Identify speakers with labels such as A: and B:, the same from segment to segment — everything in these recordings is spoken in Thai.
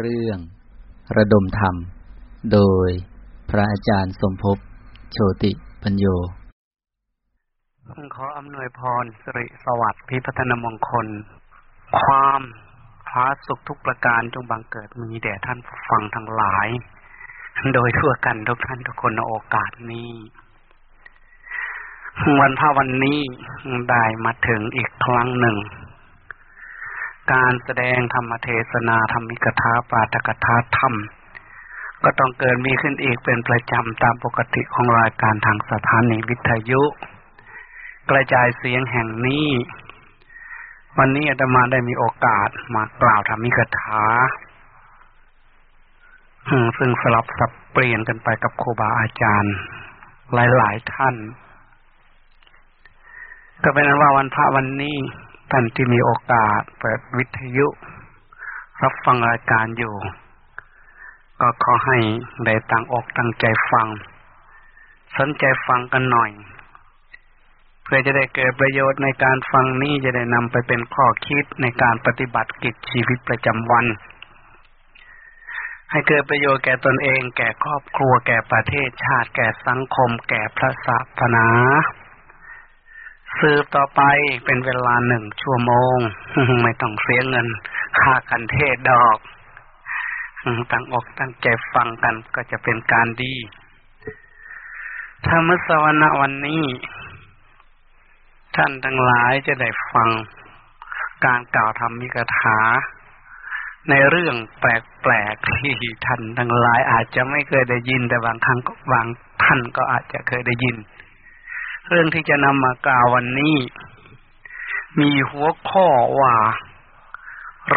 A: เรื่อง ระดมธรรม โดยพระอาจารย์สมภพโชติปัญโย
B: ขออำนวยพรสิริสวัสดิ์พิพัฒนมงคล ความพาสุขทุกประการจงบังเกิดมีแด่ท่านผู้ฟังทั้งหลาย โดยทั่วกันทุกท่านทุกคนในโอกาสนี้ วันพระวันนี้ได้มาถึงอีกครั้งหนึ่ง การแสดงธรรมเทศนาธรรมิกถาปาตกถาธรรม ก็ต้องเกิดมีขึ้นอีกเป็นประจำตามปกติของรายการทางสถานีวิทยุ กระจายเสียงแห่งนี้ วันนี้อาตมาได้มีโอกาสมากล่าวธรรมิกถาซึ่งสลับสับเปลี่ยนกันไปกับครูบาอาจารย์ หลาย ๆ ท่าน ก็เป็นนั้นว่าวันพระวันนี้ ท่านที่มีโอกาสเปิดวิทยุ รับฟังรายการอยู่ ก็ขอให้ได้ตั้งอกตั้งใจฟัง สนใจฟังกันหน่อย เพื่อจะได้เกิดประโยชน์ในการฟังนี้จะได้นำไปเป็นข้อคิดในการปฏิบัติกิจชีวิตประจำวัน ให้เกิดประโยชน์แก่ตนเอง แก่ครอบครัวแก่ประเทศชาติ แก่สังคม แก่พระศาสนา สืบต่อไปเป็นเวลาหนึ่งชั่วโมง ไม่ต้องเสียเงินค่ากันเทศดอกตั้งอกตั้งใจฟังกันก็จะเป็นการดีธรรมสวรรค์วันนี้ ท่านทั้งหลายจะได้ฟังการกล่าวธรรมิกถา ในเรื่องแปลกๆที่ท่านทั้งหลายอาจจะไม่เคยได้ยิน แต่บางครั้งบางท่านก็อาจจะเคยได้ยิน เรื่องที่จะนำมากล่าววันนี้ มีหัวข้อว่า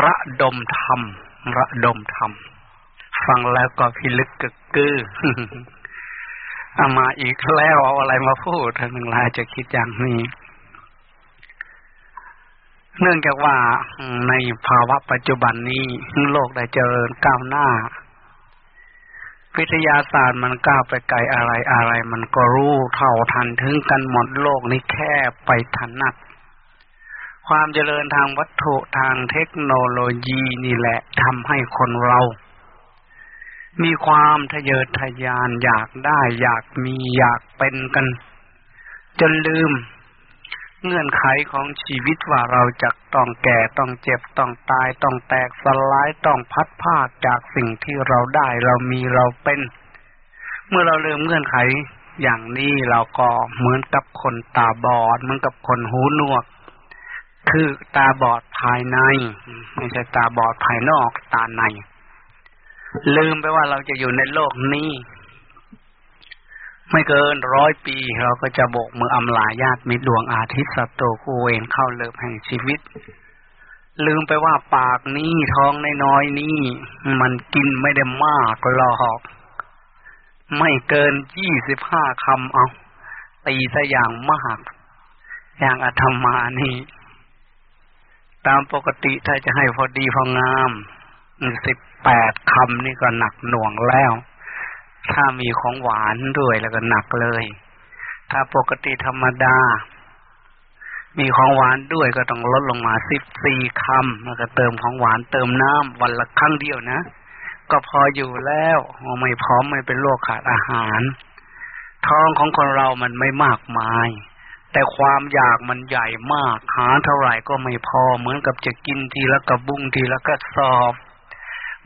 B: ระดมธรรม ระดมธรรม ฟังแล้วก็พิลึกกึกกือเอามาอีกแล้วเอาอะไรมาพูดท่านทั้งหลายจะคิดอย่างนี้ เนื่องจากว่าในภาวะปัจจุบันนี้โลกได้เจริญก้าวหน้า วิทยาศาสตร์มันก้าวไปไกลอะไรอะไร มันก็รู้เท่าทันถึงกันหมดโลกนี้แค่ไปทันนัก ความเจริญทางวัตถุทางเทคโนโลยีนี่แหละทำให้คนเรา มีความทะเยอทะยานอยากได้อยากมีอยากเป็นกัน จนลืม เงื่อนไขของชีวิตว่าเราจะต้องแก่ต้องเจ็บต้องตายต้องแตกสลายต้องพัดพาจากสิ่งที่เราได้เรามีเราเป็น เมื่อเราลืมเงื่อนไขอย่างนี้เราก็เหมือนกับคนตาบอด เหมือนกับคนหูหนวก คือตาบอดภายใน ไม่ใช่ตาบอดภายนอกตาใน ลืมไปว่าเราจะอยู่ในโลกนี้ ไม่เกินร้อยปีเราก็จะโบกมืออำลาญาติมิตรดวงอาทิตย์สัตโตคูเวนเข้าเลิบแห่งชีวิต ลืมไปว่าปากนี้ท้องน้อยๆนี่มันกินไม่ได้มากหรอก ไม่เกินยี่สิบห้าคำเอาตีซะอย่างมาก อย่างอาธรรมานี่ ตามปกติถ้าจะให้พอดีพองามสิบแปดคำนี่ก็หนักหน่วงแล้ว ถ้ามีของหวานด้วยแล้วก็หนักเลย ถ้าปกติธรรมดา มีของหวานด้วยก็ต้องลดลงมาสิบสี่คำแล้วก็เติมของหวานเติมน้ำวันละครั้งเดียวนะ ก็พออยู่แล้วไม่พร้อมไม่เป็นโรคขาดอาหาร ท้องของคนเรามันไม่มากมาย แต่ความอยากมันใหญ่มากหาเท่าไหร่ก็ไม่พอเหมือนกับจะกินทีละกระบุ้งทีละกระสอบ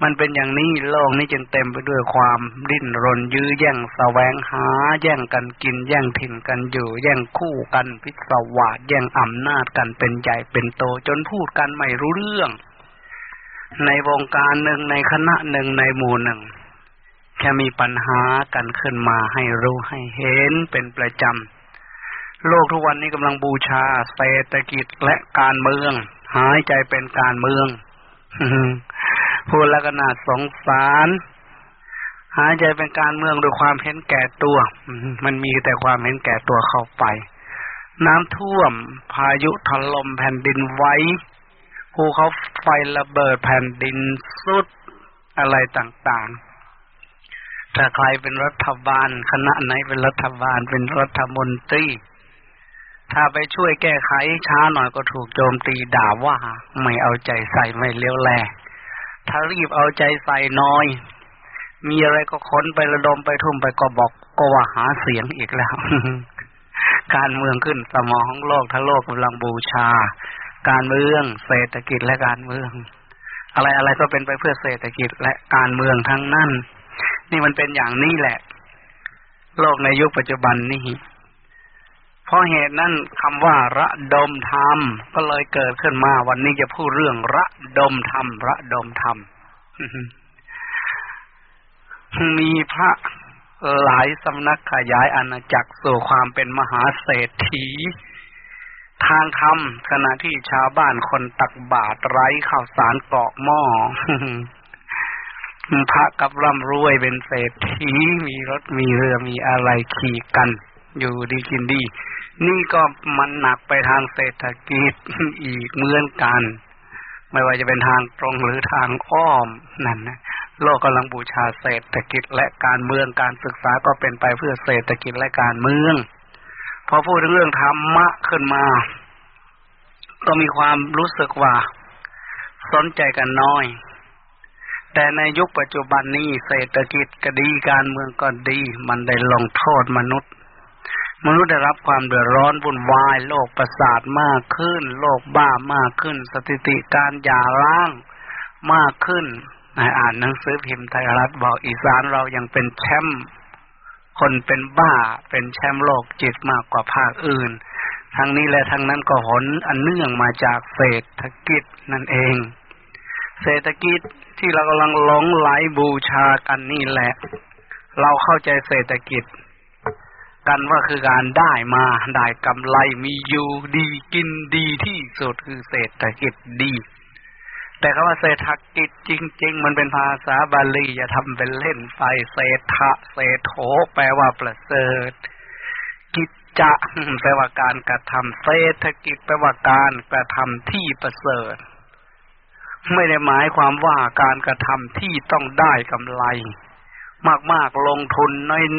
B: มันเป็นอย่างนี้โลกนี้จึงเต็มไปด้วยความดิ้นรนยื้อแย่งแสวงหา แย่งกันกิน แย่งถิ่นกันอยู่ แย่งคู่กันพิศวาสแย่งอำนาจกันเป็นใหญ่เป็นโตจนพูดกันไม่รู้เรื่อง ในวงการหนึ่งในคณะหนึ่งในหมู่หนึ่งแค่มีปัญหากันขึ้นมาให้รู้ให้เห็นเป็นประจำโลกทุกวันนี้กำลังบูชาเศรษฐกิจและการเมือง หายใจเป็นการเมือง พูดแล้วก็น่าสงสาร หายใจเป็นการเมืองด้วยความเห็นแก่ตัว มันมีแต่ความเห็นแก่ตัวเข้าไป น้ำท่วม พายุถล่มแผ่นดินไหวภูเขาไฟระเบิดแผ่นดินสุดอะไรต่างๆ ถ้าใครเป็นรัฐบาล คณะไหนเป็นรัฐบาลเป็นรัฐมนตรี ถ้าไปช่วยแก้ไขช้าหน่อยก็ถูกโจมตีด่าว่า ไม่เอาใจใส่ไม่เลี้ยวแล ถ้ารีบเอาใจใส่น้อย มีอะไรก็ค้นไประดมไปทุ่มไปก็บอกก็ว่าหาเสียงอีกแล้ว การเมืองขึ้นสมองของโลกทั้งโลกกำลังบูชา การเมือง เศรษฐกิจและการเมือง อะไรอะไรก็เป็นไปเพื่อเศรษฐกิจและการเมืองทั้งนั้น นี่มันเป็นอย่างนี้แหละ โลกในยุคปัจจุบันนี้ เพราะเหตุนั้นคำว่าระดมธรรมก็เลยเกิดขึ้นมาวันนี้จะพูดเรื่องระดมธรรมระดมธรรมมีพระหลายสำนักขยายอาณาจักรสู่ความเป็นมหาเศรษฐี ทางธรรมขณะที่ชาวบ้านคนตักบาตรไร้ข้าวสารเกาะหม้อพระกับร่ำรวยเป็นเศรษฐีมีรถมีเรือมีอะไรขี่กัน อยู่ดีกินดี นี่ก็มันหนักไปทางเศรษฐกิจอีกเหมือนกัน ไม่ว่าจะเป็นทางตรงหรือทางอ้อมนั่นนะโลกกำลังบูชาเศรษฐกิจและการเมืองการศึกษาก็เป็นไปเพื่อเศรษฐกิจและการเมือง พอพูดถึงเรื่องธรรมะขึ้นมา ก็มีความรู้สึกว่า สนใจกันน้อย แต่ในยุคปัจจุบันนี้เศรษฐกิจก็ดีการเมืองก็ดี มันได้ลงโทษมนุษย์ มนุษย์ได้รับความเดือดร้อนวุ่นวายโรคประสาทมากขึ้นโรคบ้ามากขึ้น สถิติการหย่าร้างมากขึ้นอ่านหนังสือพิมพ์ไทยรัฐบอกอีสานเรายังเป็นแชมป์คนเป็นบ้าเป็นแชมป์โลกจิตมากกว่าภาคอื่น ทั้งนี้และทั้งนั้นก็หนอันเนื่องมาจากเศรษฐกิจนั่นเอง เศรษฐกิจที่เรากำลังหลงไหลบูชากันนี่แหละ เราเข้าใจเศรษฐกิจ กันว่าคือการได้มาได้กำไรมีอยู่ดีกินดีที่สุดคือเศรษฐกิจดี แต่คำว่าเศรษฐกิจจริง ๆ มันเป็นภาษาบาลีอย่าทำเป็นเล่นไปเศรษฐะเศรษโถแปลว่าประเสริฐกิจจะแปลว่าการกระทำเศรษฐกิจแปลว่าการกระทำที่ประเสริฐ ไม่ได้หมายความว่าการกระทำที่ต้องได้กำไร มากๆลงทุน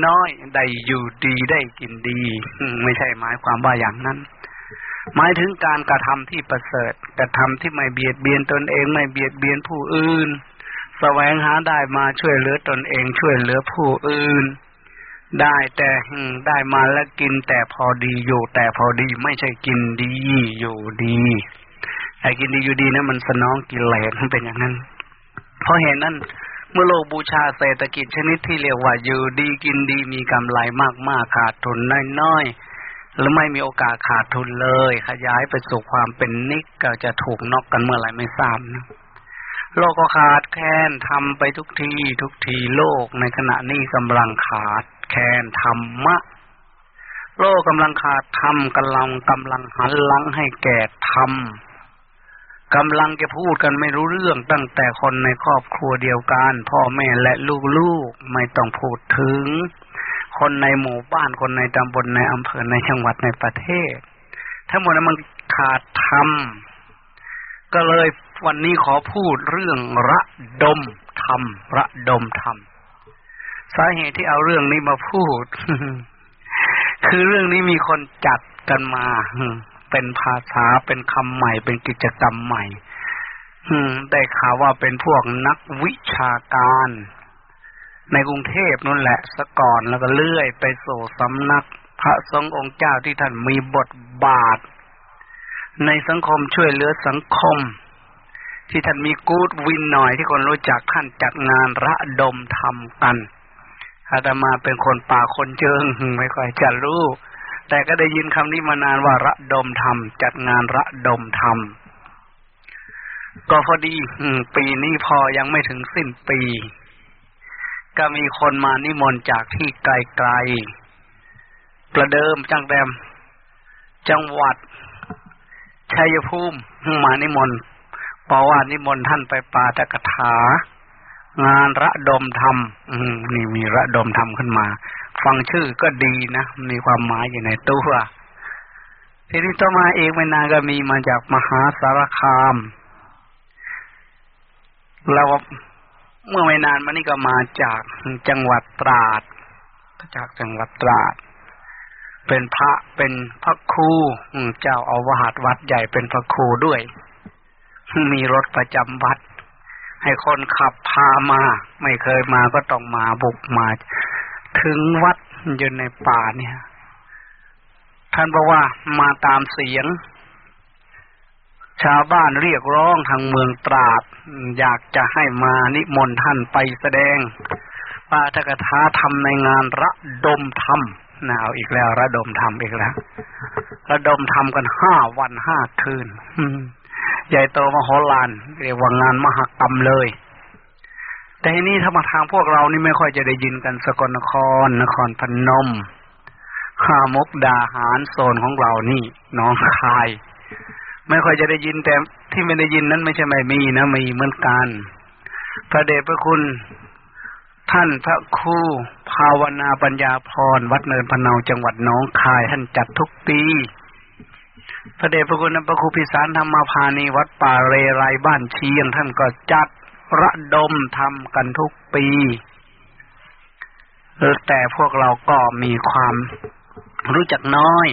B: น้อยๆได้อยู่ดีได้กินดี ไม่ใช่หมายความว่าอย่างนั้น หมายถึงการกระทำที่ประเสริฐกระทำที่ไม่เบียดเบียนตนเองไม่เบียดเบียนผู้อื่นสแสวงหาได้มาช่วยเหลือตนเองช่วยเหลือผู้อื่น ได้แต่ได้มาแล้วกินแต่พอดีอยู่แต่พอดีไม่ใช่กินดีอยู่ดีไอ้กินดีอยู่ดีนะั้นมันสนองกิเลสมันเป็นอย่างนั้น เพราะเห็นนั้น เมื่อโลกบูชาเศรษฐกิจชนิดที่เรียกว่าอยู่ดีกินดีมีกำไรมากๆขาดทุนน้อยๆหรือไม่มีโอกาสขาดทุนเลย ขยายไปสู่ความเป็นนิกก็จะถูกนอกกันเมื่อไหร่ไม่ทราบนะโลกก็ขาดแคลนทำไปทุกทีทุกทีโลกในขณะนี้กำลังขาดแคลนธรรมะ โลกกำลังขาดธรรมกำลังกำลังหันหลังให้แก่ธรรม กำลังจะพูดกันไม่รู้เรื่องตั้งแต่คนในครอบครัวเดียวกัน พ่อแม่และลูกๆไม่ต้องพูดถึง คนในหมู่บ้านคนในตำบลในอำเภอในจังหวัดในประเทศ ทั้งหมดนั้นมันขาดธรรมก็เลยวันนี้ขอพูดเรื่องระดมธรรมระดมธรรมสาเหตุที่เอาเรื่องนี้มาพูด คือเรื่องนี้มีคนจัดกันมา เป็นภาษาเป็นคำใหม่ เป็นกิจกรรมใหม่ อืม ได้ข่าวว่าเป็นพวกนักวิชาการ ในกรุงเทพนั่นแหละสะก่อนแล้วก็เลื่อยไปสู่สำนัก พระสงฆ์องค์เจ้าที่ท่านมีบทบาท ในสังคมช่วยเหลือสังคม ที่ท่านมีกูดวินหน่อยที่คนรู้จักท่านจัดงานระดมทำกันอาตมาเป็นคนป่าคนเจิงไม่ค่อยจะรู้ แต่ก็ได้ยินคำนี้มานานว่าระดมธรรมจัดงานระดมธรรมก็พอดีปีนี้พอยังไม่ถึงสิ้นปี ก็มีคนมานิมนต์จากที่ไกลๆ ประเดิมจังแดมจังหวัดชัยภูมิมานิมนต์เพราะว่านิมนต์ท่านไปปาตกถา งานระดมธรรมนี่มีระดมธรรมขึ้นมา ฟังชื่อก็ดีนะมีความหมายอยู่ในตัวทีนี้ต่อมาเองไม่นานก็มีมาจากมหาสารคาม เราเมื่อไม่นานมานี่ก็มาจากจังหวัดตราดจากจังหวัดตราด เป็นพระเป็นพระครูเจ้าอาวาสวัดใหญ่เป็นพระครูด้วย มีรถประจำวัด ให้คนขับพามา ไม่เคยมาก็ต้องมาบุกมา ถึงวัดอยู่ในป่าเนี่ย ท่านบอกว่ามาตามเสียง ชาวบ้านเรียกร้องทางเมืองตราด อยากจะให้มานิมนต์ท่านไปแสดงปาทกถาทำในงานระดมธรรมนะเอาอีกแล้ว ระดมธรรมอีกแล้ว ระดมธรรมกันห้าวันห้าคืนใหญ่โตมโหฬารเรียกว่างานมหกรรมเลย แต่ทีนี้ถ้ามาทางพวกเรานี่ไม่ค่อยจะได้ยินกันสกลนคร นครพนมห้ามกดาหารโซนของเรานี่น้องคาย ไม่ค่อยจะได้ยินแต่ที่ไม่ได้ยินนั้นไม่ใช่ไม่มีนะมีเหมือนกัน พระเดชพระคุณท่านพระครูภาวนาปัญญาพร วัดเนินพนาวจังหวัดน้องคาย ท่านจัดทุกปี พระเดชพระคุณพระครูพิสารธรรมพานีวัดป่าเรไรบ้านเชียงท่านก็จัด ระดมทำกันทุกปีแต่พวกเราก็มีความรู้จักน้อย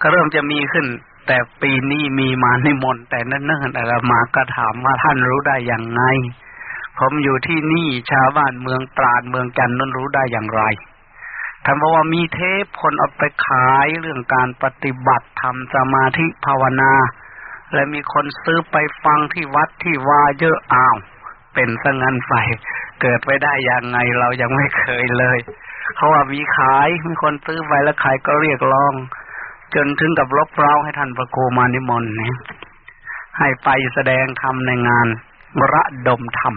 B: ก็เริ่มจะมีขึ้น แต่ปีนี้มีมาในมนแต่นั่นๆแต่มาก็ถามว่าท่านรู้ได้อย่างไง ผมอยู่ที่นี่ชาวบ้านเมืองตราดเมืองจันนั้นรู้ได้อย่างไรท่านบอกว่ามีเทปคนเอาไปขายเรื่องการปฏิบัติทำสมาธิภาวนา และมีคนซื้อไปฟังที่วัดที่วาเยอะอ้าว เป็นสังันไฟเกิดไปได้ยังไงเรายังไม่เคยเลยเขาว่ามีขายมีคนซื้อไปแล้วขายก็เรียกร้อง จนถึงกับลบเล้าให้ท่านประโคมานิมนต์เนี่ยให้ไปแสดงธรรมในงานระดมธรรม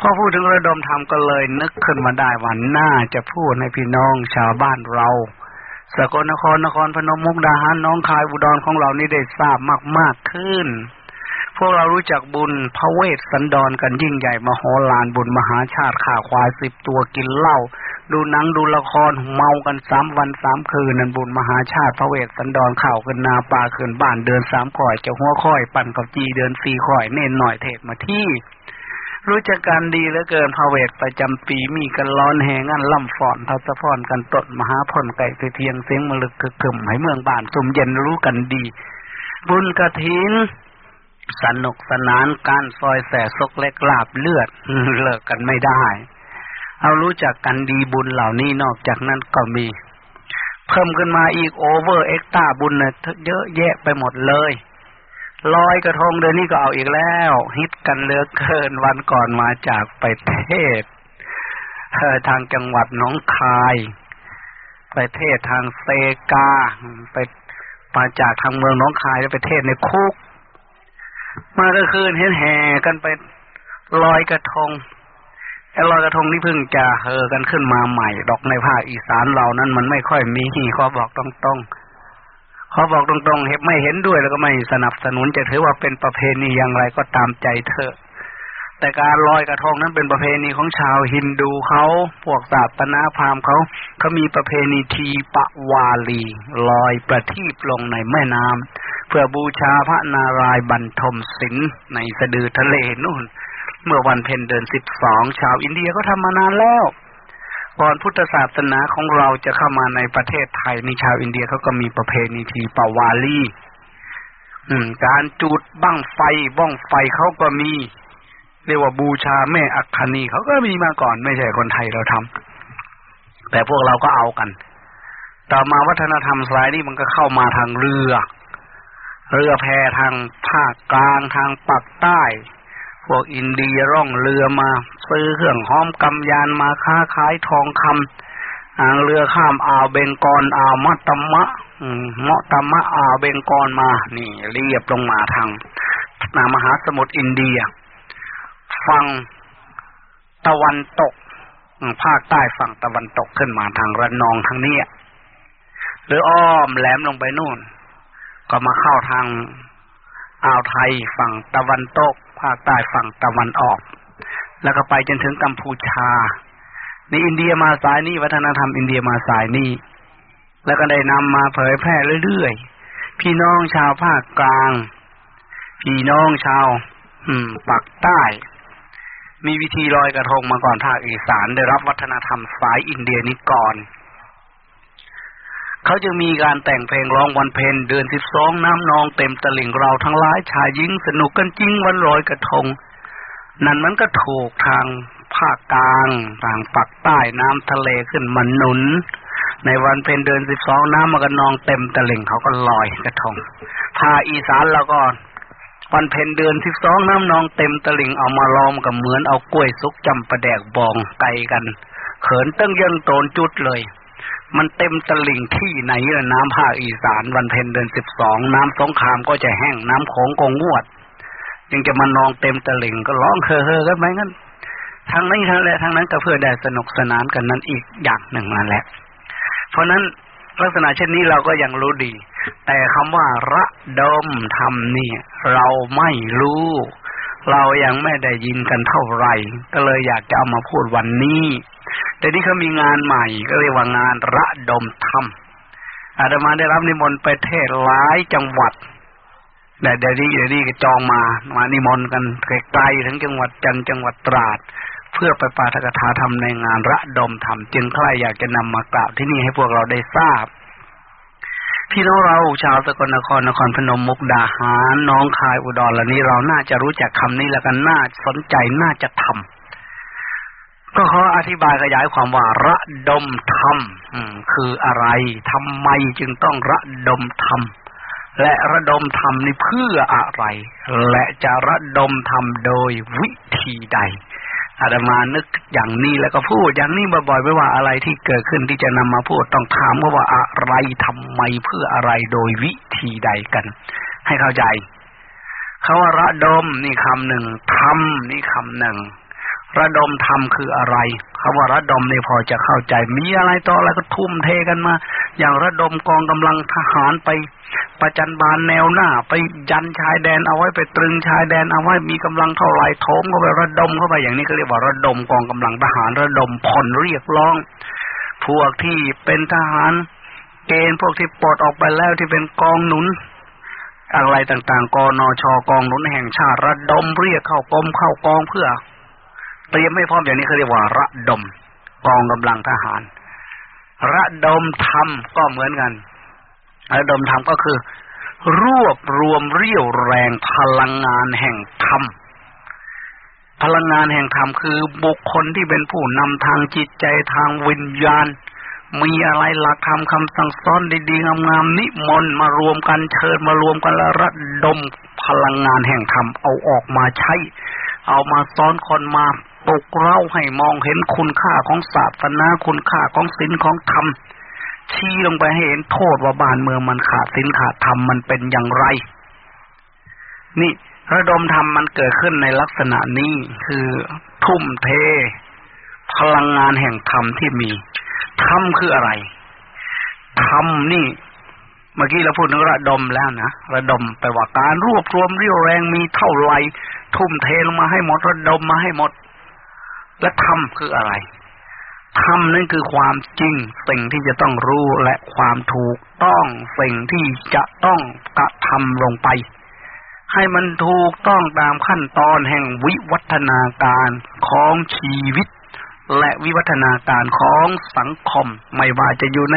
B: พอพูดถึงระดมธรรมก็เลยนึกขึ้นมาได้ว่าน่าจะพูดให้พี่น้องชาวบ้านเรา สกลนครนครพนมมุกดาหารน้องคายอุดรของเรานี่ได้ทราบมากมากขึ้น พวกเรารู้จักบุญพระเวสสันดรกันยิ่งใหญ่มโหฬารบุญมหาชาติข่าควายสิบตัวกินเหล้าดูหนังดูละครเมากันสามวันสามคืนนั่นบุญมหาชาติพระเวสสันดรข่าวขึ้นนาปลาขึ้นบ้านเดินสามข่อยจะหัวข่อย ปั่นกับจีเดินสี่ข่อยเน้นหน่อยเทศมาที่ รู้จักการดีเหลือเกินพาเวทประจำปีมีกันร้อนแหงอันล่ำฝอนทัศพรกันตดมหาพลไก่เทียงเสียงมลึกคึกคึมให้เมืองบ้านสมเย็นรู้กันดี บุญกระถินสนุกสนานการซอยแสซกเล็กลาบเลือดเลิกกันไม่ได้ เอารู้จักกันดีบุญเหล่านี้นอกจากนั้นก็มี เพิ่มขึ้นมาอีกโอเวอร์เอ็กตาบุญเนี่ยเยอะแยะไปหมดเลย ลอยกระทงเดือนนี้ก็เอาอีกแล้ว ฮิตกันเลือกเกินวันก่อนมาจากไปเทศทางจังหวัดน้องคาย ไปเทศทางเซกา ไปมาจากทางเมืองน้องคายแล้วไปเทศในคุกมาก็คืนเห็นแห่กันไปลอยกระทงไอ้ลอยกระทงนี่เพิ่งจะเฮอกันขึ้นมาใหม่ ดอกในภาคอีสานเรานั้นมันไม่ค่อยมีขอบอกตรงๆ เขาบอกตรงๆเห็นไม่เห็นด้วยแล้วก็ไม่สนับสนุนจะถือว่าเป็นประเพณีอย่างไรก็ตามใจเถอะ แต่การลอยกระทงนั้นเป็นประเพณีของชาวฮินดูเขาพวกศาสนาพราหมณ์เขาเขามีประเพณีทีปะวาลี ลอยประทีปลงในแม่น้ำเพื่อบูชาพระนารายณ์บรรทมสินธุ์ในสะดือทะเลนู่น เมื่อวันเพ็ญเดือนสิบสองชาวอินเดียก็ทำมานานแล้ว ก่อนพุทธศาสนาของเราจะเข้ามาในประเทศไทยนี่ชาวอินเดียเขาก็มีประเพณีทีปาวาลีอืม การจุดบั้งไฟบ้องไฟเขาก็มี เรียกว่าบูชาแม่อัคคณีเขาก็มีมาก่อนไม่ใช่คนไทยเราทำแต่พวกเราก็เอากัน ต่อมาวัฒนธรรมสายนี้มันก็เข้ามาทางเรือ เรือแพทางภาคกลางทางปากใต้ พวกอินเดียร่องเรือมา ซื้อเครื่องห้อมกำยานมาค้าขายทองคำอ่างเรือข้ามอ่าวเบงกอลอ่าวมัตตมะเมาะตมะอ่าวเบงกอลมา นี่เรียบลงมาทางนามหาสมุทรอินเดีย ฝั่งตะวันตกภาคใต้ฝั่งตะวันตกขึ้นมาทางระนองทางนี้หรืออ้อมแหลมลงไปนู่น ก็มาเข้าทางอ่าวไทยฝั่งตะวันตก ภาคใต้ฝั่งตะวันออก แล้วก็ไปจนถึงกัมพูชา ในอินเดียมาสายนี้ วัฒนธรรมอินเดียมาสายนี้ แล้วก็ได้นำมาเผยแพร่เรื่อยๆ พี่น้องชาวภาคกลาง พี่น้องชาว อืมปักใต้ มีวิธีลอยกระทงมาก่อนภาคอีสานได้รับวัฒนธรรมสายอินเดียนี้ก่อน เขาจะมีการแต่งเพลงร้องวันเพ็ญเดือนสิบสองน้ำนองเต็มตลิ่งเราทั้งหลายชายหญิงสนุกกันจริงวันลอยกระทง นั่นมันก็ถูกทางภาคกลางทางปักใต้น้ำทะเลขึ้นมันหนุน ในวันเพ็ญเดือนสิบสองน้ำมันก็นองเต็มตะลิ่งเขาก็ลอยกระทงภาอีสานเราก็วันเพ็ญเดือนสิบสองน้ำนองเต็มตะลิ่งเอามาล้อมกับเหมือนเอากล้วยซุกจำประแดกบองไกลกัน เขินตั้งยังโตนจุดเลย มันเต็มตะลิ่งที่ไหนละน้ำภาคอีสานวันเพ็ญเดือนสิบสองน้ำสงครามก็จะแห้งน้ำโขงก็งวดยังจะมานองเต็มตะลิ่งก็ร้องเฮ่อเฮ่อกันไหมงั้นทางนี้ทางแหละทางนั้นก็เพื่อได้สนุกสนานกันนั้นอีกอย่างหนึ่งนั่นแหละ เพราะนั้นลักษณะเช่นนี้เราก็ยังรู้ดี แต่คำว่าระดมทำนี่ เราไม่รู้ เรายังไม่ได้ยินกันเท่าไหร่ ก็เลยอยากจะเอามาพูดวันนี้แต่นี่เขามีงานใหม่ก็เรียกว่างานระดมธรรมอาตมาได้รับนิมนต์ไปเทศหลายจังหวัดแต่เดี๋ยวนี้เดี๋ยวนี้ก็จองมามานิมนต์กันไกลๆทั้งจังหวัดจันทร์จังหวัดตราด เพื่อไปปาฐกถาธรรมในงานระดมธรรมจึงใครอยากจะนำมากล่าวที่นี่ให้พวกเราได้ทราบ พี่น้องเราชาวสกลนครนครพนมมุกดาหารน้องคายอุดรเหล่านี้เราน่าจะรู้จักคำนี้แล้วกันน่าสนใจน่าจะทำก็ขออธิบายขยายความว่า ระดมธรรมคืออะไรทำไมจึงต้องระดมธรรมและระดมธรรมนี่เพื่ออะไร และจะระดมธรรมโดยวิธีใด อาตมานึกอย่างนี้แล้วก็พูดอย่างนี้บ่อยๆไม่ว่าอะไรที่เกิดขึ้นที่จะนำมาพูดต้องถามว่าอะไรทำไมเพื่ออะไรโดยวิธีใดกัน ให้เข้าใจคาว่าระดมนี่คำหนึ่งทำนี่คำหนึ่ง ระดมธรรมคืออะไรคำว่าระดมนี่พอจะเข้าใจ มีอะไรต่ออะไรก็ทุ่มเทกันมา อย่างระดมกองกำลังทหารไปประจันบานแนวหน้า ไปยันชายแดนเอาไว้ไปตรึงชายแดนเอาไว้มีกำลังเท่าไร่โถมเข้าไประดมเข้าไปอย่างนี้ก็เรียกว่าระดมกองกำลังทหารระดมพลเรียกร้อง พวกที่เป็นทหารเกณฑ์พวกที่ปลดออกไปแล้วที่เป็นกองหนุนอะไรต่างๆกนชกองหนุนแห่งชาติระดมเรียกเข้ากรมเข้ากองเพื่อ เตรียมไม่พร้อมอย่างนี้เขาเรียกว่า ระดมกองกำลังทหาร ระดมธรรมก็เหมือนกัน ระดมธรรมก็คือ รวบรวมเรี่ยวแรงพลังงานแห่งธรรมพลังงานแห่งธรรมคือบุคคลที่เป็นผู้นำทางจิตใจทางวิญญาณ มีอะไรหลักธรรมคำสั่งสอนดีๆงามๆนิมนต์มารวมกันเชิญมารวมกันแล้วระดมพลังงานแห่งธรรมเอาออกมาใช้ เอามาสอนคนมา ปลุกเร้าให้มองเห็นคุณค่าของศาสนาคุณค่าของศีลของธรรมชี้ลงไปให้เห็นโทษว่าบ้านเมืองมันขาดศีลขาดธรรมมันเป็นอย่างไร นี่ระดมธรรมมันเกิดขึ้นในลักษณะนี้คือทุ่มเท พลังงานแห่งธรรมที่มีธรรมคืออะไรธรรมนี่ เมื่อกี้เราพูดถึงระดมแล้วนะระดมไปว่าการรวบรวมเรี่ยวแรงมีเท่าไรทุ่มเทลงมาให้หมดระดมมาให้หมด และธรรมคืออะไรธรรมนั่นคือความจริงสิ่งที่จะต้องรู้และความถูกต้องสิ่งที่จะต้องกระทำลงไป ให้มันถูกต้องตามขั้นตอนแห่งวิวัฒนาการของชีวิต และวิวัฒนาการของสังคม ไม่ว่าจะอยู่ใน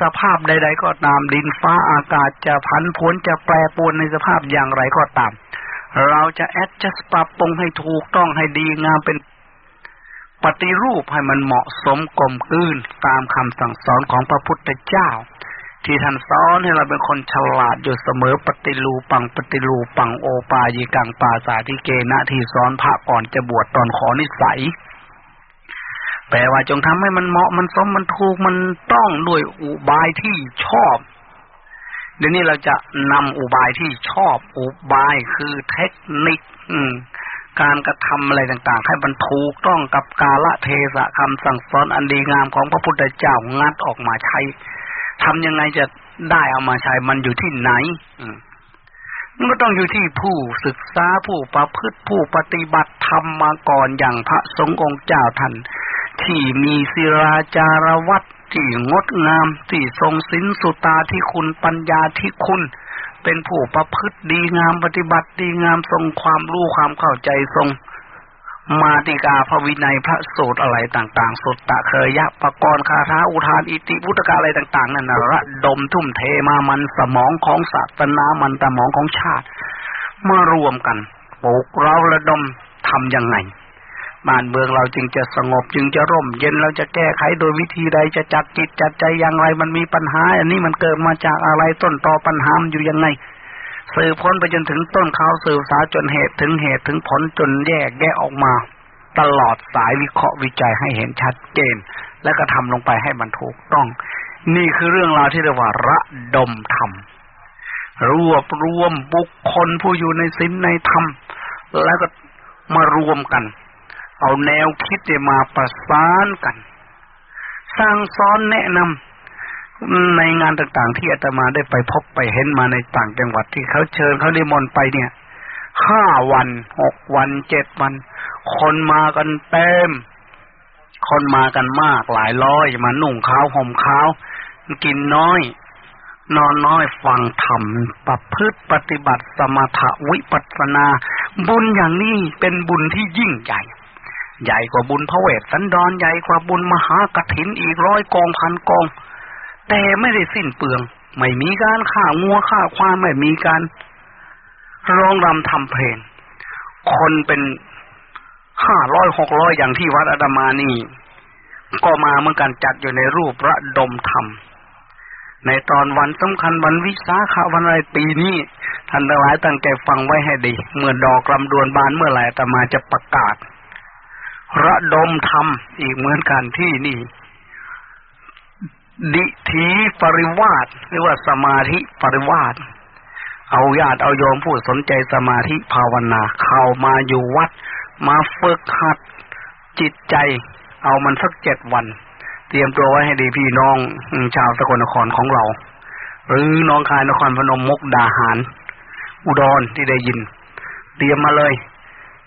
B: สภาพใด ๆ ก็ตามดินฟ้าอากาศจะพันผวนจะแปรปรวนในสภาพอย่างไรก็ตาม เราจะแอดจัสปรับปรุงให้ถูกต้องให้ดีงามเป็น ปฏิรูปให้มันเหมาะสมกลมกลืนตามคำสั่งสอนของพระพุทธเจ้า ที่ท่านสอนให้เราเป็นคนฉลาดอยู่เสมอปฏิรูปังปฏิรูปังโอปายิกังปาสาธิเกณะที่สอนพระก่อนจะบวชตอนขอนิสัยแปลว่าจงทำให้มันเหมาะมันสมมันถูกมันต้องด้วยอุบายที่ชอบ เดี๋ยวนี้เราจะนำอุบายที่ชอบ อุบายคือเทคนิค อืม การกระทำอะไรต่างๆ ให้มันถูกต้องกับกาละเทศะคำสั่งสอนอันดีงามของพระพุทธเจ้างัดออกมาใช้ทำยังไงจะได้เอามาใช้มันอยู่ที่ไหนมันก็ต้องอยู่ที่ผู้ศึกษาผู้ประพฤติผู้ปฏิบัติธรรมมาก่อนอย่างพระสงฆ์องค์เจ้าท่านที่มีศิราจารวัตที่งดงามที่ทรงศิลสุตาที่คุณปัญญาที่คุณ เป็นผู้ประพฤติดีงามปฏิบัติดีงามทรงความรู้ความเข้าใจทรงมาติกาพระวินัยพระสูตรอะไรต่าง ๆสุตตะเคยยะปกรณ์คาถาอุทานอิติพุทธกาอะไรต่าง ๆ นั่นนะระดมทุ่มเทมามันสมองของศาสนามันสมองของชาติ มารวมกันปลุกเราระดมทำยังไง บ้านเมืองเราจึงจะสงบจึงจะร่ม เย็นเราจะแก้ไขโดยวิธีใดจะจัดจิตจัดใจอย่างไรมันมีปัญหา อันนี้มันเกิดมาจากอะไรต้นตอปัญหามันอยู่ยังไงสืบพ้นไปจนถึงต้นเขาสืบสาจนเหตุถึงเหตุถึงผลจนแยกแยกออกมา ตลอดสายวิเคราะห์วิจัยให้เห็นชัดเจน และก็ทำลงไปให้มันถูกต้อง นี่คือเรื่องราวที่เรียกว่าระดมธรรมรวบรวมบุคคลผู้อยู่ในศีลในธรรมแล้วก็มารวมกัน เอาแนวคิดมาประสานกัน สร้างซ้อนแนะนำในงานต่างๆ ที่อาตมาได้ไปพบไปเห็นมาในต่างจังหวัดที่เขาเชิญเขาได้มนไปเนี่ยห้าวันหกวันเจ็ดวัน คนมากันเต็ม คนมากันมากหลายร้อยมาหนุ่งขาวห่มขาว กินน้อย นอนน้อยฟังธรรมประพฤติปฏิบัติสมถะวิปัสนา บุญอย่างนี้เป็นบุญที่ยิ่งใหญ่ ใหญ่กว่าบุญพระเวทสันดรใหญ่กว่าบุญมหากถินอีกร้อยกองพันกอง แต่ไม่ได้สิ้นเปลือง ไม่มีการฆ่างัวฆ่าควายไม่มีการร้องรำทำเพลง คนเป็นห้าร้อยหกร้อยอย่างที่วัดอาดามานี่ ก็มาเหมือนกันจัดอยู่ในรูประดมธรรม ในตอนวันสำคัญวันวิสาขวันอะไรปีนี้ท่านทั้งหลายตั้งใจฟังไว้ให้ดี เมื่อดอกลำดวนบานเมื่อไหร่ตมาจะประกาศ ระดมธรรมอีกเหมือนกันที่นี่ ดิถีปริวาสหรือว่าสมาธิปริวาสเอาญาติเอาโยมผู้สนใจสมาธิภาวนา เข้ามาอยู่วัด มาฝึกหัดจิตใจ เอามันสักเจ็ดวัน เตรียมตัวไว้ให้ดีพี่น้องชาวสกลนครของเรา หรือน้องคายนครพนมมกดาหาร อุดรที่ได้ยิน เตรียมมาเลย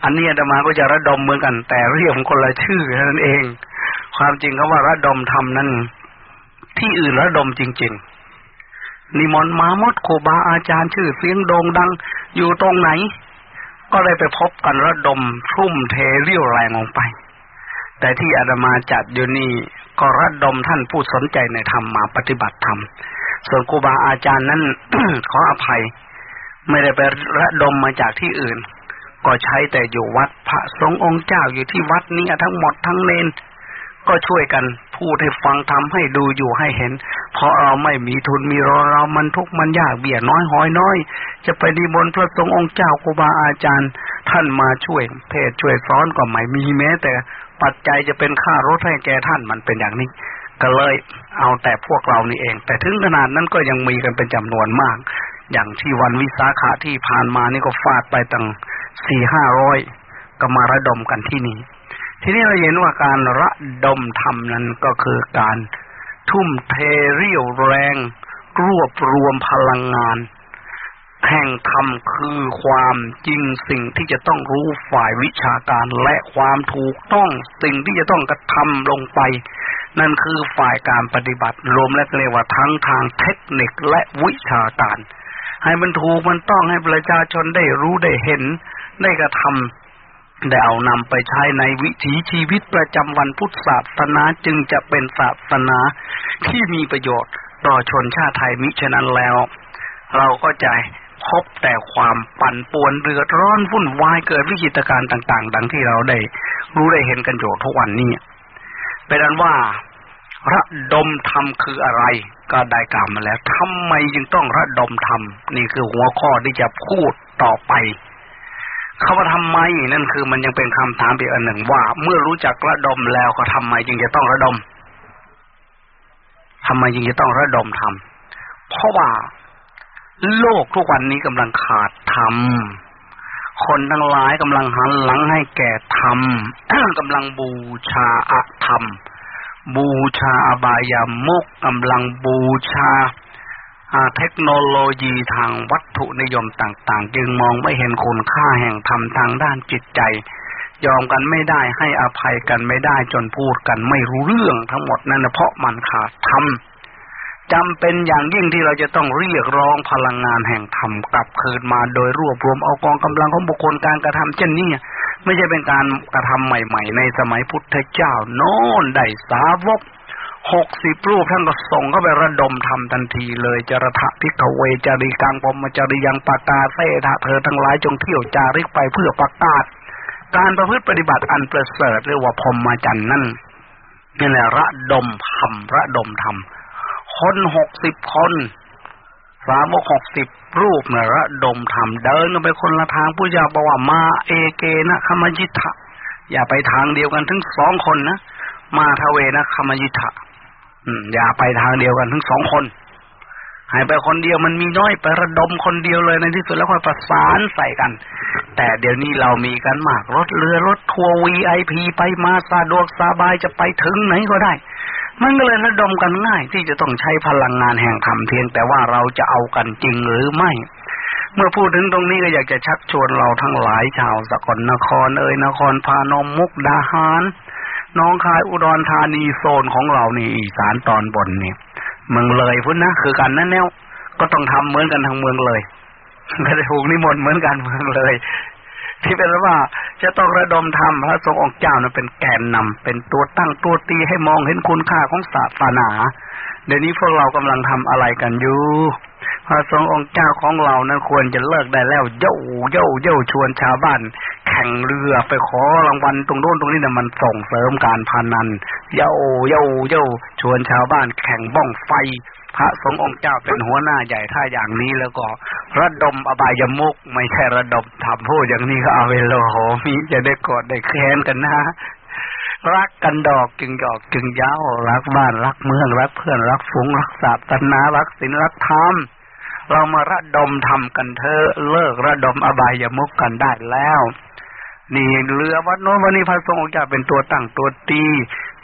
B: อันนี้อาตมาก็จะระดมเหมือนกัน แต่เรียกคนละชื่อนั่นเอง ความจริงเขาว่าระดมทำนั้น ที่อื่นระดมจริง ๆ นิมนต์มามดโคบาอาจารย์ชื่อเสียงโด่งดัง อยู่ตรงไหน ก็เลยไปพบกันระดมทุ่มเทเรี่ยวแรงลงไป แต่ที่อาตมาจัดอยู่นี่ก็ระดมท่านผู้สนใจในธรรมมาปฏิบัติธรรม ส่วนครูบาอาจารย์นั้นขออภัย ไม่ได้ไประดมมาจากที่อื่น ก็ใช้แต่อยู่วัดพระสงฆ์องค์เจ้าอยู่ที่วัดนี้ทั้งหมดทั้งเลนก็ช่วยกันพูดให้ฟังทำให้ดูอยู่ให้เห็น เพราะเราไม่มีทุนมีรอเรามันทุกมันยากเบี้ยน้อยห้อยน้อย จะไปดีบนพระสงฆ์องค์เจ้าครูบาอาจารย์ ท่านมาช่วยเทศช่วยสอนก็ไม่มีแม้ แต่ปัจจัยจะเป็นค่ารถให้แกท่านมันเป็นอย่างนี้ ก็เลยเอาแต่พวกเรานี่เอง แต่ถึงขนาดนั้นก็ยังมีกันเป็นจำนวนมาก อย่างที่วันวิสาขาที่ผ่านมานี่ก็ฟาดไปตั้ง สี่ห้าร้อยก็มาระดมกันที่นี่ ทีนี้เราเห็นว่าการระดมทำนั้นก็คือการทุ่มเทเรี่ยวแรง รวบรวมพลังงาน แห่งธรรมคือความจริงสิ่งที่จะต้องรู้ฝ่ายวิชาการและความถูกต้องสิ่งที่จะต้องกระทำลงไป นั่นคือฝ่ายการปฏิบัติรวมและเรียกว่าทั้งทางเทคนิคและวิชาการ ให้มันถูกมันต้องให้ประชาชนได้รู้ได้เห็น ได้กระทำได้เอานำไปใช้ในวิถีชีวิตประจำวันพุทธศาสนาจึงจะเป็นศาสนาที่มีประโยชน์ต่อชนชาติไทยมิฉะนั้นแล้ว เราก็จะพบแต่ความปั่นป่วนเดือดร้อนวุ่นวายเกิดวิกฤตการณ์ต่าง ๆ ดังที่เราได้รู้ได้เห็นกันอยู่ทุกวันนี้เป็นนั้นว่าระดมธรรมคืออะไร ก็ได้กล่าวมาแล้วทำไมจึงต้องระดมธรรมนี่คือหัวข้อที่จะพูดต่อไป คาว่าทำไมนั่นคือมันยังเป็นคำถามอีกอันหนึ่งว่า เมื่อรู้จักระดมแล้วก็ทำไมจึงจะต้องระดมทำไมจึงจะต้องระดมทำเพราะว่าโลกทุกวันนี้กำลังขาดธรรมคนทั้งหลายกำลังหันหลังให้แก่ธรรมกำลังบูชาอธรรม บูชาอบายามุกกำลังบูชา เทคโนโลยีทางวัตถุนิยมต่าง ๆ จึงมองไม่เห็นคุณค่าแห่งธรรมทางด้านจิตใจ ยอมกันไม่ได้ให้อภัยกันไม่ได้จนพูดกันไม่รู้เรื่องทั้งหมดนั่นเพราะมันขาดธรรมจำเป็นอย่างยิ่งที่เราจะต้องเรียกร้องพลังงานแห่งธรรมกลับคืนมาโดยรวบรวมเอากองกำลังของบุคคลการกระทำเช่นนี้ไม่ใช่เป็นการกระทำใหม่ ๆ ในสมัยพุทธเจ้าโน่นได้สาวก หกสิบรูปท่านก็ส่งเข้าไประดมทำทันทีเลยจรถะพิกเวจาริกังปมจริยังปากาเสถะเธอทั้งหลายจงเที่ยวจาริกไปเพื่อประกาศ การประพฤติปฏิบัติอันประเสริฐเรียกว่าพรมจรรย์นั่นนี่แหละระดมธรระดมธรรมคนหกสิบคนสามหกสิบรูปเนี่ยระดมธรรมเดินกันไปคนละทางผู้ยาบอกว่ามาเอเกนะคมยิทะอย่าไปทางเดียวกันทั้งสองคนนะมาทเวนะคมยิทะ อย่าไปทางเดียวกันทั้งสองคนหายไปคนเดียวมันมีน้อยไประดมคนเดียวเลยในที่สุดแล้วค่อยประสานใส่กัน แต่เดี๋ยวนี้เรามีกันมากรถเรือรถทัวร์วีไอพีไปมาสะดวกสบายจะไปถึงไหนก็ได้ มันก็เลยระดมกันง่ายที่จะต้องใช้พลังงานแห่งธรรมเพียงแต่ว่าเราจะเอากันจริงหรือไม่ เมื่อพูดถึงตรงนี้ก็อยากจะชักชวนเราทั้งหลายชาวสกลนครเอ่ยนครพานมมุกดาหาร น้องคายอุดรธานีโซนของเรานี่อีสานตอนบนนี่เมืองเลยพุ่นนะคือกันนั่นแนวก็ต้องทำเหมือนกันทางเมืองเลยก็ได้ถูกนิมนต์เหมือนกันเมืองเลย ที่เป็นว่าจะต้องระดมทำพระทรงองค์เจ้านั้นเป็นแกนนำเป็นตัวตั้งตัวตีให้มองเห็นคุณค่าของศาสนา เดี๋ยวนี้พวกเรากำลังทำอะไรกันอยู่ พระทรงองค์เจ้าของเรานั้นควรจะเลิกได้แล้วเย้าเย้าเย้าชวนชาวบ้าน แข่งเรือไปขอรางวัลตรงโน้นตรงนี้เนี่ยมันส่งเสริมการพานันเย้าเย้าเย้าชวนชาวบ้าน แข่งบ้องไฟ พระสงฆ์องค์เจ้าเป็นหัวหน้าใหญ่ถ้าอย่างนี้แล้วก็ ระดมอบายมุกไม่ใช่ระดมทำพูดอย่างนี้ก็เอาเวลโหมีจะได้กอดได้แค้นกันนะ รักกันดอกจึงดอกจึงยาวรักบ้านรักเมืองรักเพื่อนรักฝูงรักศาสนารักศีลรักธรรมเรามาระดมทำกันเถอะเลิกระดมอบายามุกกันได้แล้ว นี่เรือวัดโน้นวันนี้พระสงฆ์จะเป็นตัวตั้งตัวตี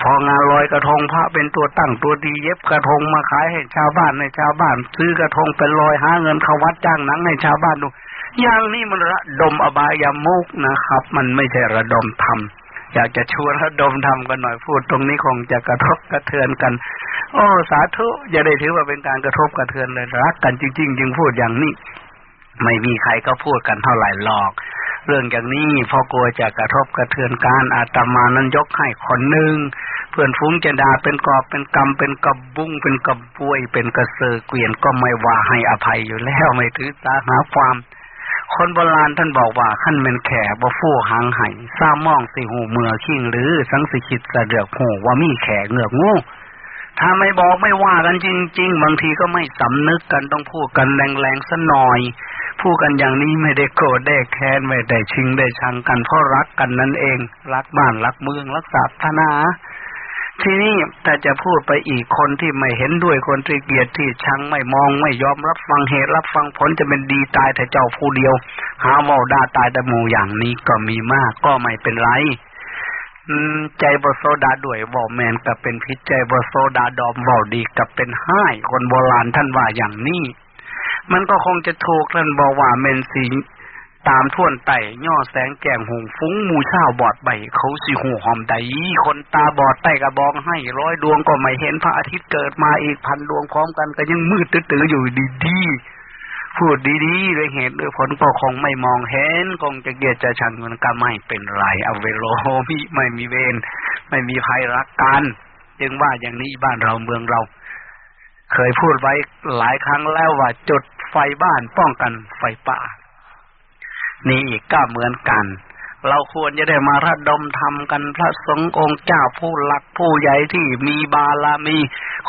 B: พองานลอยกระทงพระเป็นตัวตั้งตัวตีเย็บกระทงมาขายให้ชาวบ้านในชาวบ้าน ซื้อกระทงเป็นลอยหาเงินเข้าวัดจ้างหนังให้ชาวบ้านดูอย่างนี้มันระดมอบายามุกนะครับ มันไม่ใช่ระดมทำ อยากจะชวนระดมทำกันหน่อยพูดตรงนี้คงจะกระทบกระเทือนกัน โอ้สาธุอย่าได้ถือว่าเป็นการกระทบกระเทือนเลยรักกันจริง ๆ จึงพูดอย่างนี้ ไม่มีใครก็พูดกันเท่าไหร่หรอก เรื่องอย่างนี้พอกลัวจะกระทบกระเทือนการอาตมานั้นยกให้คนหนึ่งเพื่อนฟุ้งจะด่าเป็นกอบเป็นกรรมเป็นกระบุ้งเป็นกระบวย เป็นกระเซอเกวียนก็ไม่ว่าให้อภัยอยู่แล้วไม่ถือสาหาความ คนโบราณท่านบอกว่าขั้นเป็นแขบ่ฟู่หางไห่ซ้ามองสิหูเมือขิงหรือสังสิคิดสะเดือกหูว่ามีแขเงือกงูถ้าไม่บอกไม่ว่ากันจริง ๆ บางทีก็ไม่สำนึกกันต้องพูดกันแรงๆสัหน่อย พูดกันอย่างนี้ไม่ได้โกรธได้แค้นไม่ได้ชิงได้ชังกันเพราะรักกันนั่นเอง รักบ้านรักเมืองรักศาสนา ทีนี้แต่จะพูดไปอีกคนที่ไม่เห็นด้วยคนที่เกลียดที่ชังไม่มองไม่ยอมรับฟังเหตุรับฟังผลจะเป็นดีตายแต่เจ้าผู้เดียว หาเมาด่าตายแต่หมู่อย่างนี้ก็มีมากก็ไม่เป็นไรใจบโซดาด้วยบอแมนกับเป็นพิษใจบโซดาดอมบอดีกับเป็นห้ายคนโบราณท่านว่าอย่างนี้ มันก็คงจะถูกท่านบอกว่าเมนสี ตามท่วนไต่ย่อแสงแก่งหงฟุ้งมูเช่าบอดใบ เขาสิหูหอมใด คนตาบอดไต่กระบองให้ ร้อยดวงก็ไม่เห็นพระอาทิตย์เกิดมาอีกพันดวงพร้อมกันก็ยังมืดตื้ออยู่ดีๆพูดดีๆด้วยเหตุด้วยผลก็คงไม่มองเห็น คงจะเกียดจะชังมันก็ไม่เป็นไรเอาเวโลมิไม่มีเวรไม่มีภัยรักกันจึงว่าอย่างนี้บ้านเราเมืองเรา เคยพูดไว้หลายครั้งแล้วว่าจุดไฟบ้านป้องกันไฟป่า นี่อีกก็เหมือนกัน เราควรจะได้มาระดมทำกันพระสงฆ์องค์เจ้าผู้หลักผู้ใหญ่ที่มีบารมี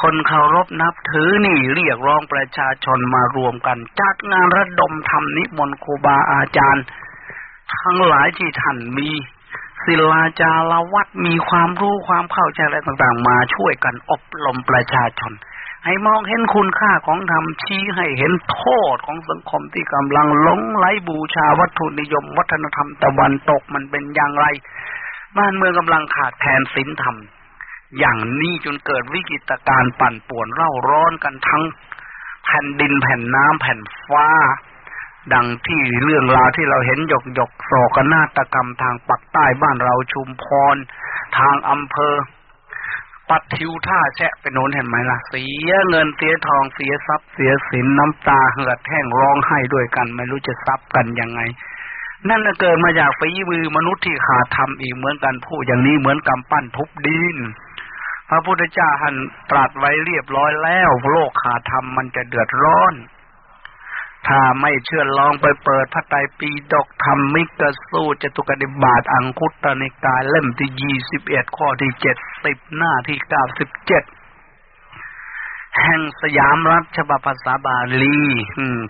B: คนเคารพนับถือนี่เรียกร้องประชาชนมารวมกัน จัดงานระดมทำนิมนต์ครูบาอาจารย์ ทั้งหลายที่ท่านมีศิลาจารวัดมีความรู้ความเข้าใจอะไรต่างๆ มาช่วยกันอบรมประชาชน ให้มองเห็นคุณค่าของธรรมชี้ให้เห็นโทษของสังคมที่กำลังหลงไหลบูชาวัตถุนิยม วัฒนธรรมตะวันตกมันเป็นอย่างไร บ้านเมืองกำลังขาดแคลนศีลธรรม อย่างนี้จนเกิดวิกฤตการณ์ปั่นป่วนเร่าร้อนกันทั้งแผ่นดินแผ่นน้ำแผ่นฟ้า ดังที่เรื่องราวที่เราเห็นหยกหยกโศกนาฏกรรมทางปักใต้บ้านเราชุมพร ทางอำเภอ ปัดทิวท่าแชะไปโน้นเห็นไหมล่ะ เสียเงินเสียทองเสียทรัพย์เสียสินน้ำตาเหือดแห้งร้องไห้ด้วยกัน ไม่รู้จะซับกันยังไง นั่นเกิดมาจากฝีมือมนุษย์ที่ขาดทำอีกเหมือนกันผู้อย่างนี้เหมือนกำปั้นทุบดินพระพุทธเจ้าหันตรัสไว้เรียบร้อยแล้ว โลกขาดทำมันจะเดือดร้อน ถ้าไม่เชื่อลองไปเปิดพระไตรปิฎกธรรมมิกสูจตุกนิบาตอังคุตตนิกายเล่มที่ยี่สิบเอ็ดข้อที่เจ็ดสิบหน้าที่เก้าสิบเจ็ดแห่งสยามรัฐฉบับภาษาบาลี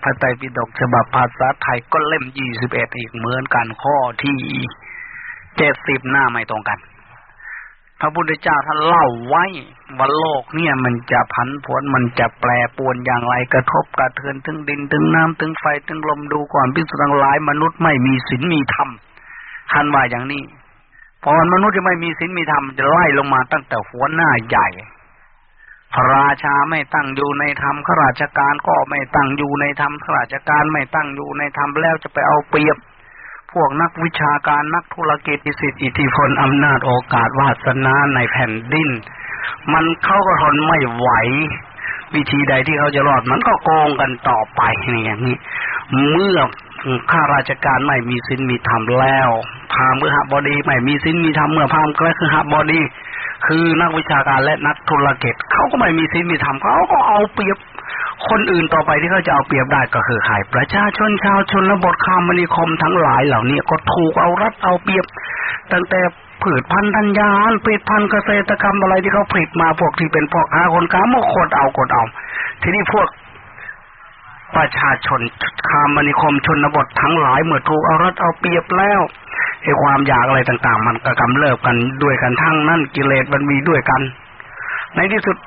B: พระไตรปิฎกฉบับภาษาไทยก็เล่มยี่สิบเอ็ดอีกเหมือนกันข้อที่เจ็ดสิบหน้าไม่ตรงกัน พระพุทธเจ้าท่านเล่าไว้ว่าโลกเนี่ยมันจะพันผวนมันจะแปรปวนอย่างไรกระทบกระเทือนถึงดินถึงน้ำถึงไฟถึงลมดูก่อนพิสุทังหลายมนุษย์ไม่มีศีลมีธรรมท่านว่าอย่างนี้พอมนุษย์จะไม่มีศีลมีธรรมจะไล่ลงมาตั้งแต่หัวหน้าใหญ่พระราชาไม่ตั้งอยู่ในธรรมข้าราชการก็ไม่ตั้งอยู่ในธรรมข้าราชการไม่ตั้งอยู่ในธรรมแล้วจะไปเอาเปรียบ พวกนักวิชาการนักธุรกิจอิสิทธิอิทธิพลอำนาจโอกาสวาสนาในแผ่นดิน มันเข้าก็ทนไม่ไหว วิธีใดที่เขาจะรอดมันก็โกงกันต่อไปนี่อย่างนี้ เมื่อข้าราชการไม่มีสินมีธรรมแล้วพามเมื่อหบอดีไม่มีสินมีธรรมเมื่อพามก็คือหบอดีคือนักวิชาการและนักธุรกิจเขาก็ไม่มีสินมีธรรมเขาก็เอาเปรียบ คนอื่นต่อไปที่เขาจะเอาเปรียบได้ก็คือใครประชาชนชาวชนบทคามนิคมทั้งหลายเหล่านี้ก็ถูกเอารัดเอาเปรียบ ตั้งแต่ผืชพันธุ์ธัญญาผลิตพันธุ์เกษตรกรรมอะไรที่เขาผลิตมาพวกที่เป็นพ่อค้าคนค้ามาคดเอากดเอา ทีนี้พวกประชาชนคามนิคมชนบททั้งหลายเมื่อถูกเอารัดเอาเปรียบแล้วไอ้ความอยากอะไรต่าง ๆ มันก็กำเริบกันด้วยกันทั้งนั้นกิเลสมันมีด้วยกัน ในที่สุด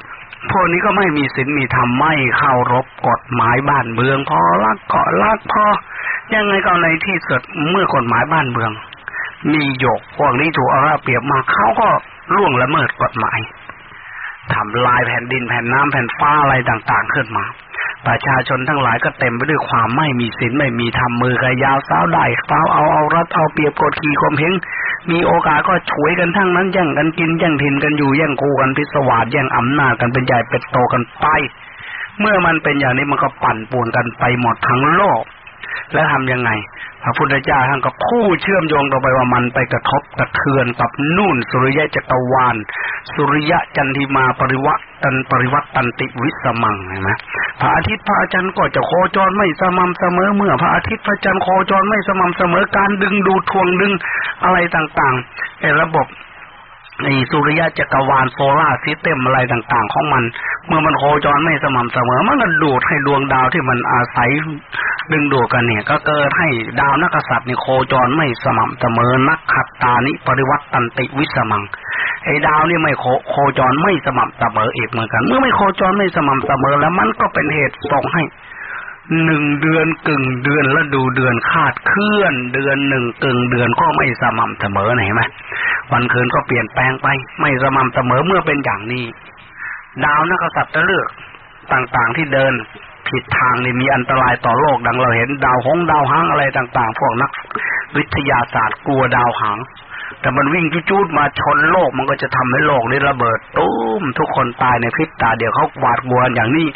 B: พวกนี้ก็ไม่มีศีลมีธรรมไม่เข้ารบกฎหมายบ้านเมืองพอลักเกาะลักพอยังไงก็ในที่สุดเมื่อกฎหมายบ้านเมือง มีโยกพวกนี้ถูกเอาเปรียบมาเขาก็ล่วงละเมิดกฎหมาย ทำลายแผ่นดินแผ่นน้ำแผ่นฟ้าอะไรต่างๆขึ้นมาประชาชนทั้งหลายก็เต็มไปด้วยความไม่มีศีลไม่มีธรรมมือกระยาวสาวได้สาวเอาเอารัดเอาเปรียบกดขี่ข่มเหงมีโอกาสก็ช่วยกันทั้งนั้นแย่งกันกินแย่งถิ่นกันอยู่แย่งคู่กันพิศวาสแย่งอำนาจกันเป็นใหญ่เป็นโตกันไป เมื่อมันเป็นอย่างนี้มันก็ปั่นป่วนกันไปหมดทั้งโลก แล้วทำยังไง พระพุทธเจ้าท่านก็คู่เชื่อมโยงต่อไปว่ามันไปกระทบกระเทือนกับนู่นสุริยะจักรวาล สุริยะจันทิมาปริวัตันปริวัตตันติวิสมังเห็นไหมพระอาทิตย์พระจันทร์ก็จะโคจรไม่สม่ำเสมอเมื่อ พระอาทิตย์พระจันทร์โคจรไม่สม่ำเสมอการดึงดูทวงดึงอะไรต่างๆไอ้ระบบในสุริยะจักรวาล solar system อะไรต่าง ๆ ของมัน เมื่อมันโคจรไม่สม่ำเสมอ มันก็ดูดให้ดวงดาวที่มันอาศัย ดึงดูดกันเนี่ยก็เกิดให้ดาวนักษัตริย์นี่โคจรไม่สม่ำเสมอนักขัตตานิปริวัตตันติวิสมังไอ้ดาวนี่ไม่โคโคจรไม่สม่ำเสมออีกเหมือนกัน เมื่อไม่โคจรไม่สม่ำเสมอแล้วมันก็เป็นเหตุส่งให้หนึ่งเดือนกึ่งเดือนแล้วดูเดือนคาดเคลื่อน เดือนหนึ่งกึ่งเดือนก็ไม่สม่ำเสมอไหนไหมวันคืนก็เปลี่ยนแปลงไป ไม่สม่ำเสมอเมื่อเป็นอย่างนี้ ดาวนักษัตริย์จะเลือกต่างๆที่เดิน ผิดทางนี่มีอันตรายต่อโลกดังเราเห็นดาวหงดาวหางอะไรต่าง ๆ พวกนัก วิทยาศาสตร์กลัวดาวหางแต่มันวิ่งจูดมาชนโลกมันก็จะทำให้โลกนี้ระเบิดตุ้มทุกคนตายในพริบตาเดียวเขาหวาดกลัวอย่างนี้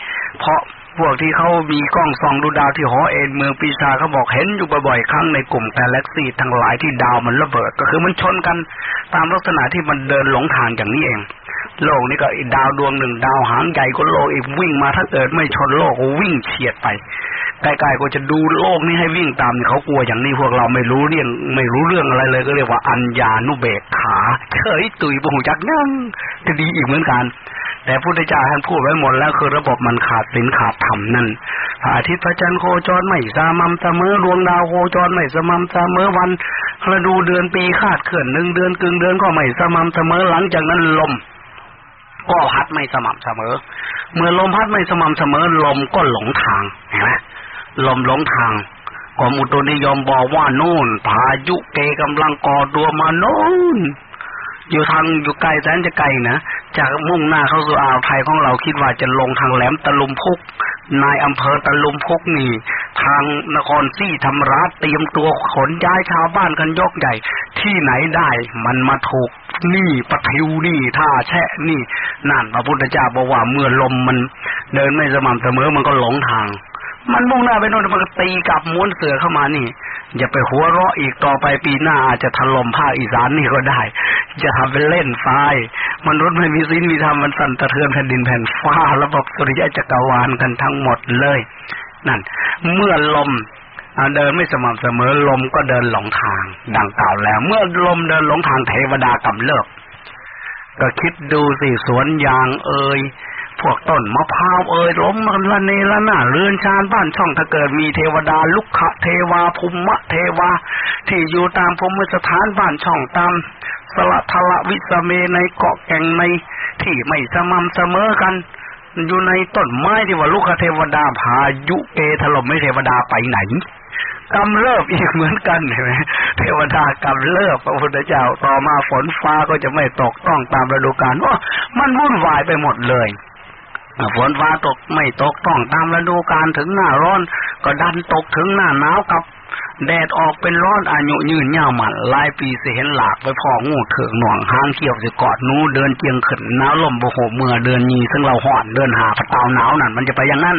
B: เพราะพวกที่เขามีกล้องส่องดูดาวที่หอเอ็นเมืองปีศาเขาบอกเห็นอยู่บ่อยๆครั้งในกลุ่มกาแล็กซี่ทั้งหลายที่ดาวมันระเบิด ก็คือมันชนกันตามลักษณะที่มันเดินหลงทางอย่างนี้เอง โลกนี้ก็ดาวดวงหนึ่งดาวหางใหญ่ก็โลกอีกวิ่งมาถ้าเกิดไม่ชนโลกก็วิ่งเฉียดไปใกล้ๆก็จะดูโลกนี้ให้วิ่งตามเขากลัวอย่างนี้พวกเราไม่รู้เรื่องไม่รู้เรื่องอะไรเลยก็เรียกว่าอัญญานุเบกขาเฉยตุยบุหจักนั่งจะดีอีกเหมือนกัน แต่พุทธเจ้าท่านพูดไว้หมดแล้วคือระบบมันขาดสินขาดธรรมนั่นพระอาทิตย์พระจันทร์โคจรไม่สม่ำเสมอดวงดาวโคจรไม่สม่ำเสมอวันฤดูเดือนปีคาดเคลื่อนหนึ่งเดือนกึ่งเดือนก็ไม่สม่ำเสมอหลังจากนั้นลม ก็พัดไม่สม่ำเสมอ เมื่อลมพัดไม่สม่ำเสมอ ลมก็หลงทางเห็นไหมลมหลงทางกรมอุตุนิยมบอกว่าโน่นพายุเกกำลังก่อตัวมาโน่นอยู่ทางอยู่ไกลแสนจะไกลนะจากมุ่งหน้าเข้าสู่อ่าวไทยของเราคิดว่าจะลงทางแหลมตะลุมพุก นายอำเภอตะลุมพุกนี่ ทางนครซี่ธรรมราชเตรียมตัวขนย้ายชาวบ้านกันยกใหญ่ ที่ไหนได้มันมาถูกนี่ปะทิวนี่ท่าแช่นี่ นั่นพระพุทธเจ้าบอกว่าเมื่อลมมันเดินไม่สม่ำเสมอมันก็หลงทาง มันมุ่งหน้าไปโน่นมันก็ตีกับม้วนเสือเข้ามานี่ อย่าไปหัวเราะอีกต่อไปปีหน้าอาจจะถล่มภาคอีสานนี่ก็ได้ จะทำเป็นเล่นไฟมันรถไม่มีสิ้นมีธรรมมันสั่นสะเทือนแผ่นดินแผ่นฟ้าระบบสุริยะจักรวาลกันทั้งหมดเลย นั่น เมื่อลมเดินไม่สม่ำเสมอลมก็เดินหลงทาง ดังกล่าวแล้ว เมื่อลมเดินหลงทางเทวดากำเลิก ก็คิดดูสิสวนยางเอ่ยพวกต้นมะพร้าวเอ่ยล้มละเนละหน้าเรือนชานบ้านช่องถ้าเกิดมีเทวดาลุกขะเทวาภูมะเทวา ที่อยู่ตามพรมสถานบ้านช่องตาม สละทละวิสเมในเกาะแก่งในที่ไม่สม่ำเสมอกัน อยู่ในต้นไม้ที่ว่าลุกเทวดาพายุเอถล่มไม่เทวดาไปไหนกำเริบอีกเหมือนกันเห็นไหมเทวดากำเริบพระพุทธเจ้าต่อมาฝนฟ้าก็จะไม่ตกต้องตามฤดูกาลว่ามันวุ่นวายไปหมดเลยฝนฟ้าตกไม่ตกต้องตามฤดูกาลถึงหน้าร้อน ก็ดันตกถึงหน้าหนาวกับ แดดออกเป็นร้อนอายุยืนยาวมันลายปีเสียนหลากไปพองูเถืองหน่วงห้างเขียวสิกอดนู้เดินเจียงขึ้นหนาวลมโบโหเมื่อเดินยีซึ่งเราห่อนเดินหาพระตาวหนาวนั่นมันจะไปอย่างนั้น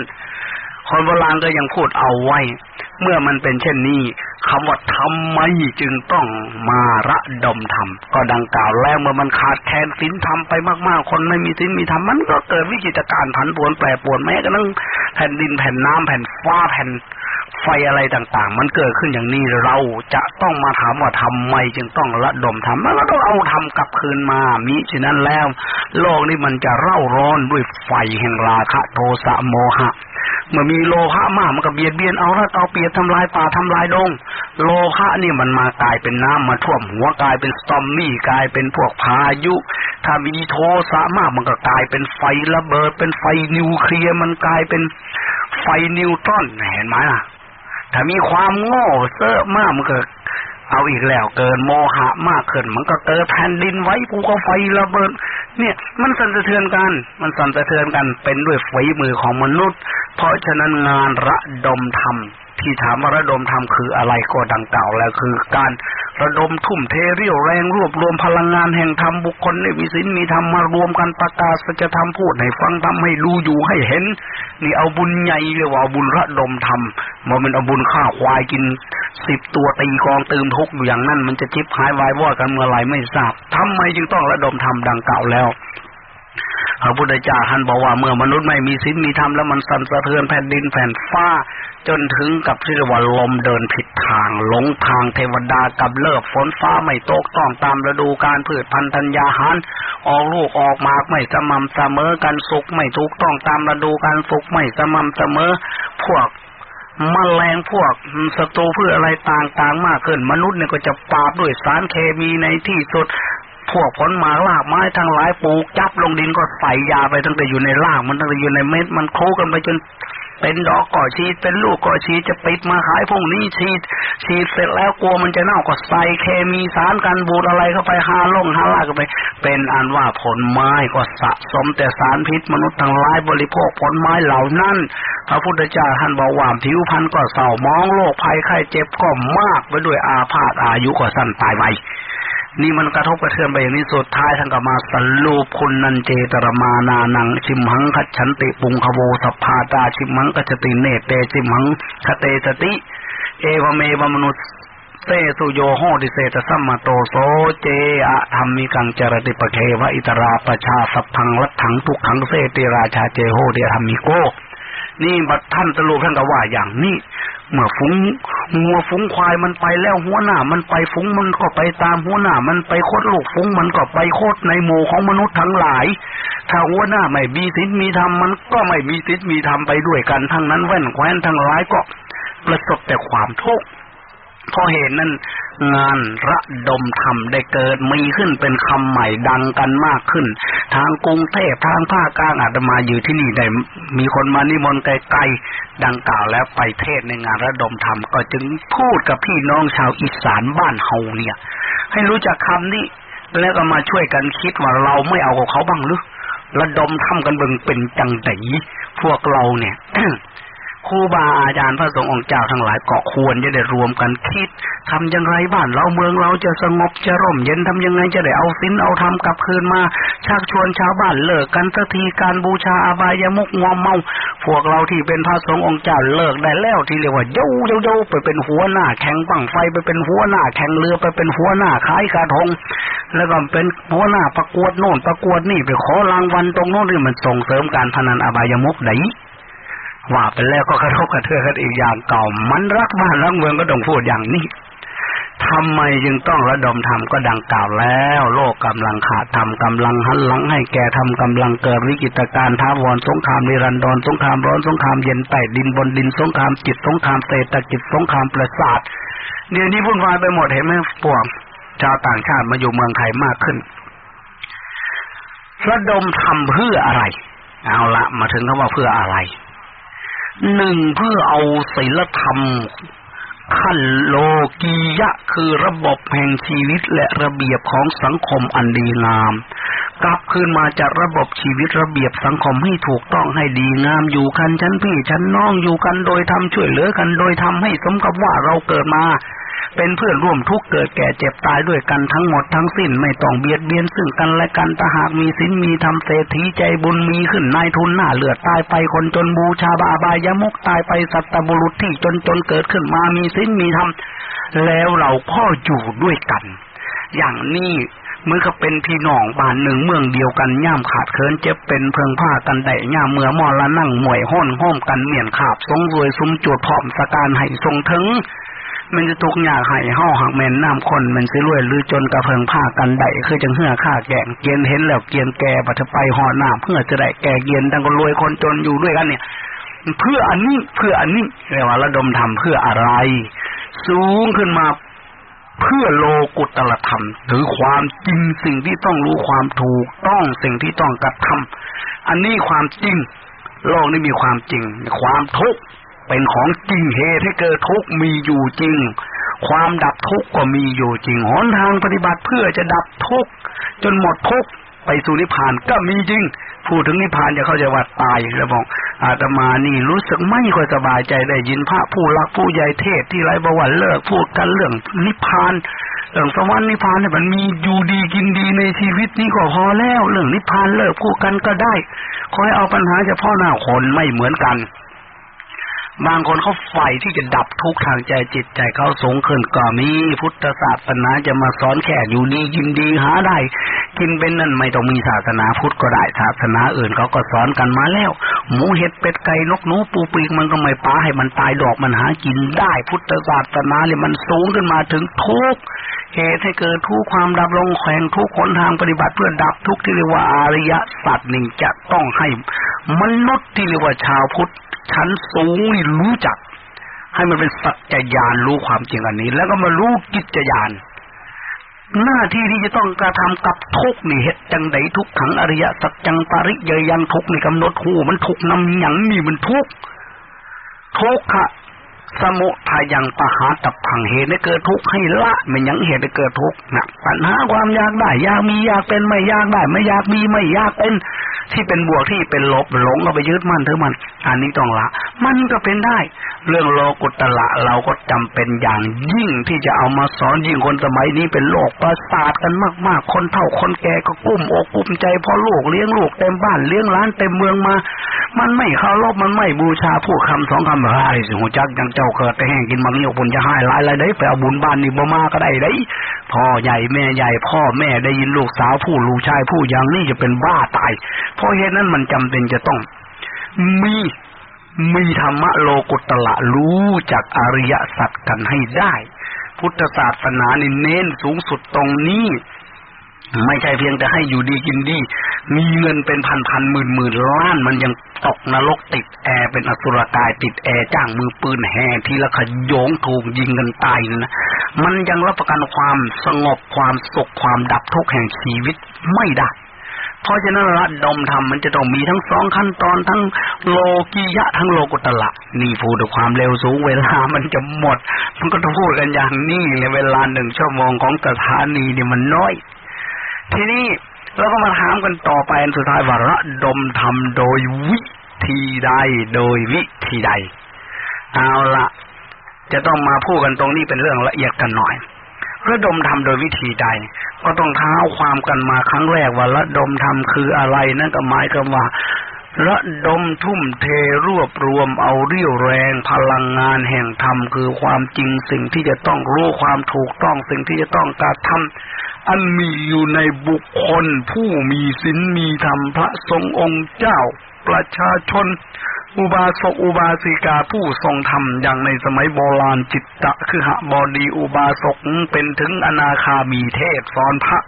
B: คนโบราณก็ยังพูดเอาไว้ เมื่อมันเป็นเช่นนี้คำว่าทำไมจึงต้องมาระดมทำก็ดังกล่าวแล้วเมื่อมันขาดแคลนสินธรรมไปมากๆ คนไม่มีสินมีธรรมมันก็เกิดวิกฤตการณ์ผันผวนแปรปรวนแม้กระทั่งแผ่นดินแผ่นน้ำแผ่นฟ้าแผ่น ไฟอะไรต่างๆ มันเกิดขึ้นอย่างนี้เราจะต้องมาถามว่าทำไมจึงต้องระดมทำมันก็ต้องเอาทำกลับคืนมา มิฉะนั้นแล้ว โลกนี้มันจะเร่าร้อนด้วยไฟแห่งราคะโทสะโมหะ เมื่อมีโลหะมากมันก็เบียดเบียนเอาละเอาเปียดทำลายป่าทำลายดง โลหะนี่มันมากลายเป็นน้ำมาท่วมหัวกลายเป็นสตอมมี่กลายเป็นพวกพายุ ถ้ามีโทสะมากมันก็กลายเป็นไฟระเบิด เป็นไฟนิวเคลียร์มันกลายเป็นไฟนิวตรอนเห็นไหมล่ะ ถ้ามีความโง่เซอะมากมันก็เอาอีกแล้วเกินโมหะมากขึ้น มันก็เกิดแผ่นดินไว้ภูเขาไฟระเบิด เนี่ย มันสั่นสะเทือนกัน มันสั่นสะเทือนกันเป็นด้วยฝีมือของมนุษย์ เพราะฉะนั้นงานระดมธรรมที่ถามว่าระดมธรรมคืออะไรก็ดังกล่าวแล้วคือการ ระดมทุ่มเทเรี่ยวแรงรวบรวมพลังงานแห่งธรรมบุคคลในมีสินมีธรรมมารวมกันประกาศสัจธรรมพูดให้ฟังทำให้รู้อยู่ให้เห็น นี่เอาบุญใหญ่เรียกว่าบุญระดมธรรมมันเป็นเอาบุญฆ่าควายกินสิบตัวตีกองตืมทุกอยู่อย่างนั้น มันจะทิพหายวายวอดกันเมื่อไรไม่ทราบทำไมจึงต้องระดมธรรมดังกล่าวแล้ว พระพุทธเจ้าท่านบอกว่าเมื่อมนุษย์ไม่มีศีลมีธรรมแล้วมันสั่นสะเทือนแผ่นดินแผ่นฟ้า จนถึงกับที่ว่าลมเดินผิดทางหลงทางเทวดากับเลิกฝนฟ้าไม่ตกต้องตามฤดูการพืชพันธุ์ธัญญาหารออกลูกออกมากไม่สม่ำเสมอกันสุกไม่ถูกต้องตามฤดูการสุกไม่สม่ำเสมอ พวกมแมลงพวกศัตรูพืชอะไรต่างๆ มากขึ้น มนุษย์เนี่ยก็จะปราบด้วยสารเคมีในที่สุด พวกผลหมากลากไม้ทั้งหลายปลูกจับลงดินก็ใส่ยาไปตั้งแต่อยู่ในรากมันตั้งแต่อยู่ในเม็ดมันโคกันไปจนเป็นดอกก่อชีดเป็นลูกก่อชีดจะปิดมาขายพวกนี้ชีดชีดเสร็จแล้วกลัวมันจะเน่าก็ใส่เคมีสารกันบูดอะไรเข้าไปหาลงหาลากเข้าไป เป็นอันว่าผลไม้ก็สะสมแต่สารพิษมนุษย์ทั้งหลายบริโภคผลไม้เหล่านั้นพระพุทธเจ้าท่านบอกว่าผิวพรรณก็เศร้ามองโรคภัยไข้เจ็บก็มากไปด้วยอาพาธอายุก็สั้นตายไว นี่มันกระทบกระเทือนไปอย่างนี้สุดท้ายท่านก็มาสรูปคุณนันเจตรมานานัง ชิมหังคัจฉันติปุงคโวสภาตาชิมหังกัจติเนเตชิมหังคเตสติ เอวเมวมนุษเตสุโยโหดิเศตสัมมาโตโสเจอะธรรมิกังจรติปเทวะอิตราปชาสัพพังลัทังทุกขังเสติราชาเจโหเดธรรมิโก นี่บัดท่านสรุปท่านก็ว่าอย่างนี้เมื่อฝูงงัวฟุ้งควายมันไปแล้วหัวหน้า มันไปฟุ้งมันก็ไปตามหัวหน้า มันไปโคตรลูกฟุ้งมันก็ไปโคตรในหมู่ของมนุษย์ทั้งหลาย ถ้าหัวหน้าไม่มีศีลมีธรรมมันก็ไม่มีศีลมีธรรมไปด้วยกันทั้งนั้นแว่นแคว้นทั้งหลายก็ประสบแต่ความทุกข์ เพราะเหตุนั้นงานระดมธรรมได้เกิดมีขึ้นเป็นคำใหม่ดังกันมากขึ้น ทางกรุงเทพทางภาคกลางอาตมาอยู่ที่นี่ได้มีคนมานิมนต์ไกลๆดังกล่าวแล้วไปเทศในงานระดมธรรมก็จึงพูดกับพี่น้องชาวอีสานบ้านเฮาเนี่ย ให้รู้จักคำนี้แล้วก็มาช่วยกันคิดว่าเราไม่เอากับเขาบ้างหรือระดมทำกันเบิ่งเป็นจังไดพวกเราเนี่ย ครูบาอาจารย์พระสงฆ์องค์เจ้าทั้งหลายก็ควรจะได้รวมกันคิดทำอย่างไรบ้านเราเมืองเราจะสงบจะร่มเย็นทำยังไงจะได้เอาสินเอาธรรมกลับคืนมาชักชวนชาวบ้านเลิกกันสักทีการบูชาอาบายมุกงอมเมา พวกเราที่เป็นพระสงฆ์องค์เจ้าเลิกได้แล้วที่เรียกว่าเย้าเย้าเย้าไปเป็นหัวหน้าแข่งบังไฟไปเป็นหัวหน้าแข่งเรือไปเป็นหัวหน้าขายกระทง แล้วก็เป็นหัวหน้าประกวดโน่นประกวดนี่ไปขอรางวัลตรงโน้นที่มันส่งเสริมการพนันอาบายมุกไหน ว่าไปแล้วก็กระทบกระเทือนกันอีกอย่างเก่า มันรักบ้านรักเมืองก็ต้องพูดอย่างนี้ทำไมจึงต้องระดมทำก็ดังกล่าวแล้ว โลกกำลังขาดทำกำลังหันหลังให้แก่ทำกำลังเกิดวิกฤตการณ์ท้าวรสงครามนิรันดรสงครามร้อนสงครามเย็นใต้ดินบนดินสงครามจิตสงครามเศรษฐกิจสงครามประสาทเดี๋ยวนี้วุ่นวายไปหมดเห็นไหมพวกชาวต่างชาติมาอยู่เมืองไทยมากขึ้น ระดมทำเพื่ออะไร เอาละมาถึงคำว่าเพื่ออะไร หนึ่งเพื่อเอาศีลธรรม ขั้นโลกียะคือระบบแห่งชีวิตและระเบียบของสังคมอันดีงาม กลับคืนมาจากระบบชีวิตระเบียบสังคมให้ถูกต้องให้ดีงามอยู่กันชั้นพี่ชั้นน้องอยู่กันโดยทำช่วยเหลือกันโดยทำให้สมกับว่าเราเกิดมา เป็นเพื่อนร่วมทุกข์เกิดแก่เจ็บตายด้วยกันทั้งหมดทั้งสิ้นไม่ต้องเบียดเบียนซึ่งกันและกันถ้าหากมีสินมีธรรมเศรษฐีใจบุญมีขึ้นนายทุนหน้าเลือดตายไปคนจนบูชาบาบายมุกตายไปสัตบุรุษที่จนจนเกิดขึ้นมามีสินมีธรรมแล้วเราก็อยู่ด้วยกัน อย่างนี้เมื่อก็เป็นพี่น้องบ้านหนึ่งเมืองเดียวกันย่ามขาดเคินเจ็บเป็นเพิงผ้ากันได้ย่ามเมื่อมอละนั่งหมวยห้อนห้อมกันเมียนขาบทรงรวยซุ้มจวดพร้อมสการให้ทรงถึง มันจะทุกอยากให้เฮาหักแม่นน้ำคน มันสิรวยหรือจนกระเพิงผ้ากันได้คือจังเหือค่าแก่งเกียนเห็นแล้วเกียนแก่ปัจไปหอน้ำเพื่อจะได้แก่เกียนทั้งคนรวยคนจนอยู่ด้วยกันเนี่ย เพื่ออันนี้เพื่ออันนี้เรียกว่าระดมทำเพื่ออะไร สูงขึ้นมาเพื่อโลกุตละธรรม หรือความจริงสิ่งที่ต้องรู้ความถูกต้องสิ่งที่ต้องกระทำอันนี้ความจริงโลกนี้มีความจริง ความทุกข์ เป็นของจริงเหตุให้เกิดทุกข์มีอยู่จริง ความดับทุกข์ก็มีอยู่จริงหนทางปฏิบัติเพื่อจะดับทุกข์จนหมดทุกข์ไปสู่นิพพานก็มีจริง พูดถึงนิพพานจะเข้าใจว่าตายแล้วบอกอาตมานี่รู้สึกไม่ค่อยสบายใจได้ยินพระผู้รักผู้ใหญ่เทศที่ไรประวัติเลิกพูดกันเรื่องนิพพานเรื่องสวรรค์นิพพานเนี่ยมันมีอยู่ดีกินดีในชีวิตนี้ก็พอแล้ว เรื่องนิพพานเลิกพูดกันก็ได้คอยเอาปัญหาเฉพาะหน้าคนไม่เหมือนกัน บางคนเขาใฝ่ที่จะดับทุกข์ทางใจจิตใจเขาสงเขินก็มีพุทธศาสนาจะมาสอนแค่อยู่ดีกินดีหาได้ กินเป็นนั่นไม่ต้องมีศาสนาพุทธก็ได้ศาสนาอื่นเขาก็สอนกันมาแล้ว หมูเห็ดเป็ดไก่นกหนูปูปีกมันก็ไม่ป้าให้มันตายดอกมันหากินได้พุทธศาสนาเนี่ยมันสูงขึ้นมาถึงทุกเหตุให้เกิดทุกความดับลงแข่งทุกคนทางปฏิบัติเพื่อดับทุกที่เรียกว่าอริยสัจหนึ่งจะต้องให้มนุษย์ที่เรียกว่าชาวพุทธชั้นสูงนี่รู้จัก ให้มันเป็นสัจญานรู้ความจริงอันนี้ แล้วก็มารู้กิจญาณ หน้าที่ที่จะต้องกระทำกับทุกนี่เหตุจังใดทุกขังอริยสัจจังปริยยังทุกนี่กำหนดหูมันทุกนำหยังนี่มันทุกทุกขะ สมุทัยยังปะหาตับผังเหตุให้เกิดทุกข์ให้ละไม่ยังเหตุให้เกิดทุกข์นะปัญหาความอยากได้อยากมีอยากเป็นไม่อยากได้ ไม่อยากมีไม่อยากเป็นที่เป็นบวกที่เป็นลบหลงก็ไปยึดมั่นถือมัน อันนี้ต้องละ มันก็เป็นได้ เรื่องโลกุตละเราก็จำเป็นอย่างยิ่งที่จะเอามาสอนยิ่งคนสมัยนี้เป็นโลกประสาทกันมาก ๆ คนเฒ่าคนแก่ก็กุ้มอกกุ้มใจเพราะลูกเลี้ยงลูกเต็มบ้านเลี้ยงร้านเต็มเมืองมา มันไม่เคารพมันไม่บูชาผู้คำสองคำอะไรสิหัวจักยังเจ้าเกิดแต่แห้งกินมังนี่บุญจะให้หลายอะไรได้ไปเอาบุญบ้านนี่บ่มาก็ได้ได้พ่อใหญ่แม่ใหญ่พ่อแม่ได้ยินลูกสาวผู้ลูกชายผู้อยังนี่จะเป็นบ้าตาย เพราะเหตุนั้นมันจำเป็นจะต้อง มีมีธรรมะโลกุตละรู้จากอริยสัจกันให้ได้ พุทธศาสนานี่เน้นสูงสุดตรงนี้ ไม่ใช่เพียงแต่ให้อยู่ดีกินดี มีเงินเป็นพันพันหมื่นหมื่นล้านมันยังตกนรกติดแอร์เป็นอสุรกายติดแอร์จ้างมือปืนแห่ทีละขยงถูกยิงกันตายนะมันยังรับประกันความสงบความสุขความดับทุกข์แห่งชีวิตไม่ได้เพราะฉะนั้นระดมธรรมมันจะต้องมีทั้งสองขั้นตอนทั้งโลกียะทั้งโลกุตละนี่พูดด้วยความเร็วสูงเวลามันจะหมด มันก็ต้องพูดกันอย่างนี้เลยเวลาหนึ่งชั่วโมงของสถานีนี่มันน้อย ทีนี้เราก็มาถามกันต่อไปอันสุดท้ายว่าระดมทำโดยวิธีใดโดยวิธีใด เอาละจะต้องมาพูดกันตรงนี้เป็นเรื่องละเอียดกันหน่อย ระดมทำโดยวิธีใด ก็ต้องเท้าความกันมาครั้งแรกว่าระดมทำคืออะไรนั่นก็หมายความว่า ระดมทุ่มเทรวบรวมเอาเรี่ยวแรงพลังงานแห่งธรรมคือความจริงสิ่งที่จะต้องรู้ความถูกต้องสิ่งที่จะต้องการทำอันมีอยู่ในบุคคลผู้มีศีลมีธรรมพระทรงองค์เจ้าประชาชน อุบาสกอุบาสิกาผู้ทรงธรรมอย่างในสมัยโบราณจิตตะคือหบอดีอุบาสกเป็นถึงอนาคามีเทศสอนพระ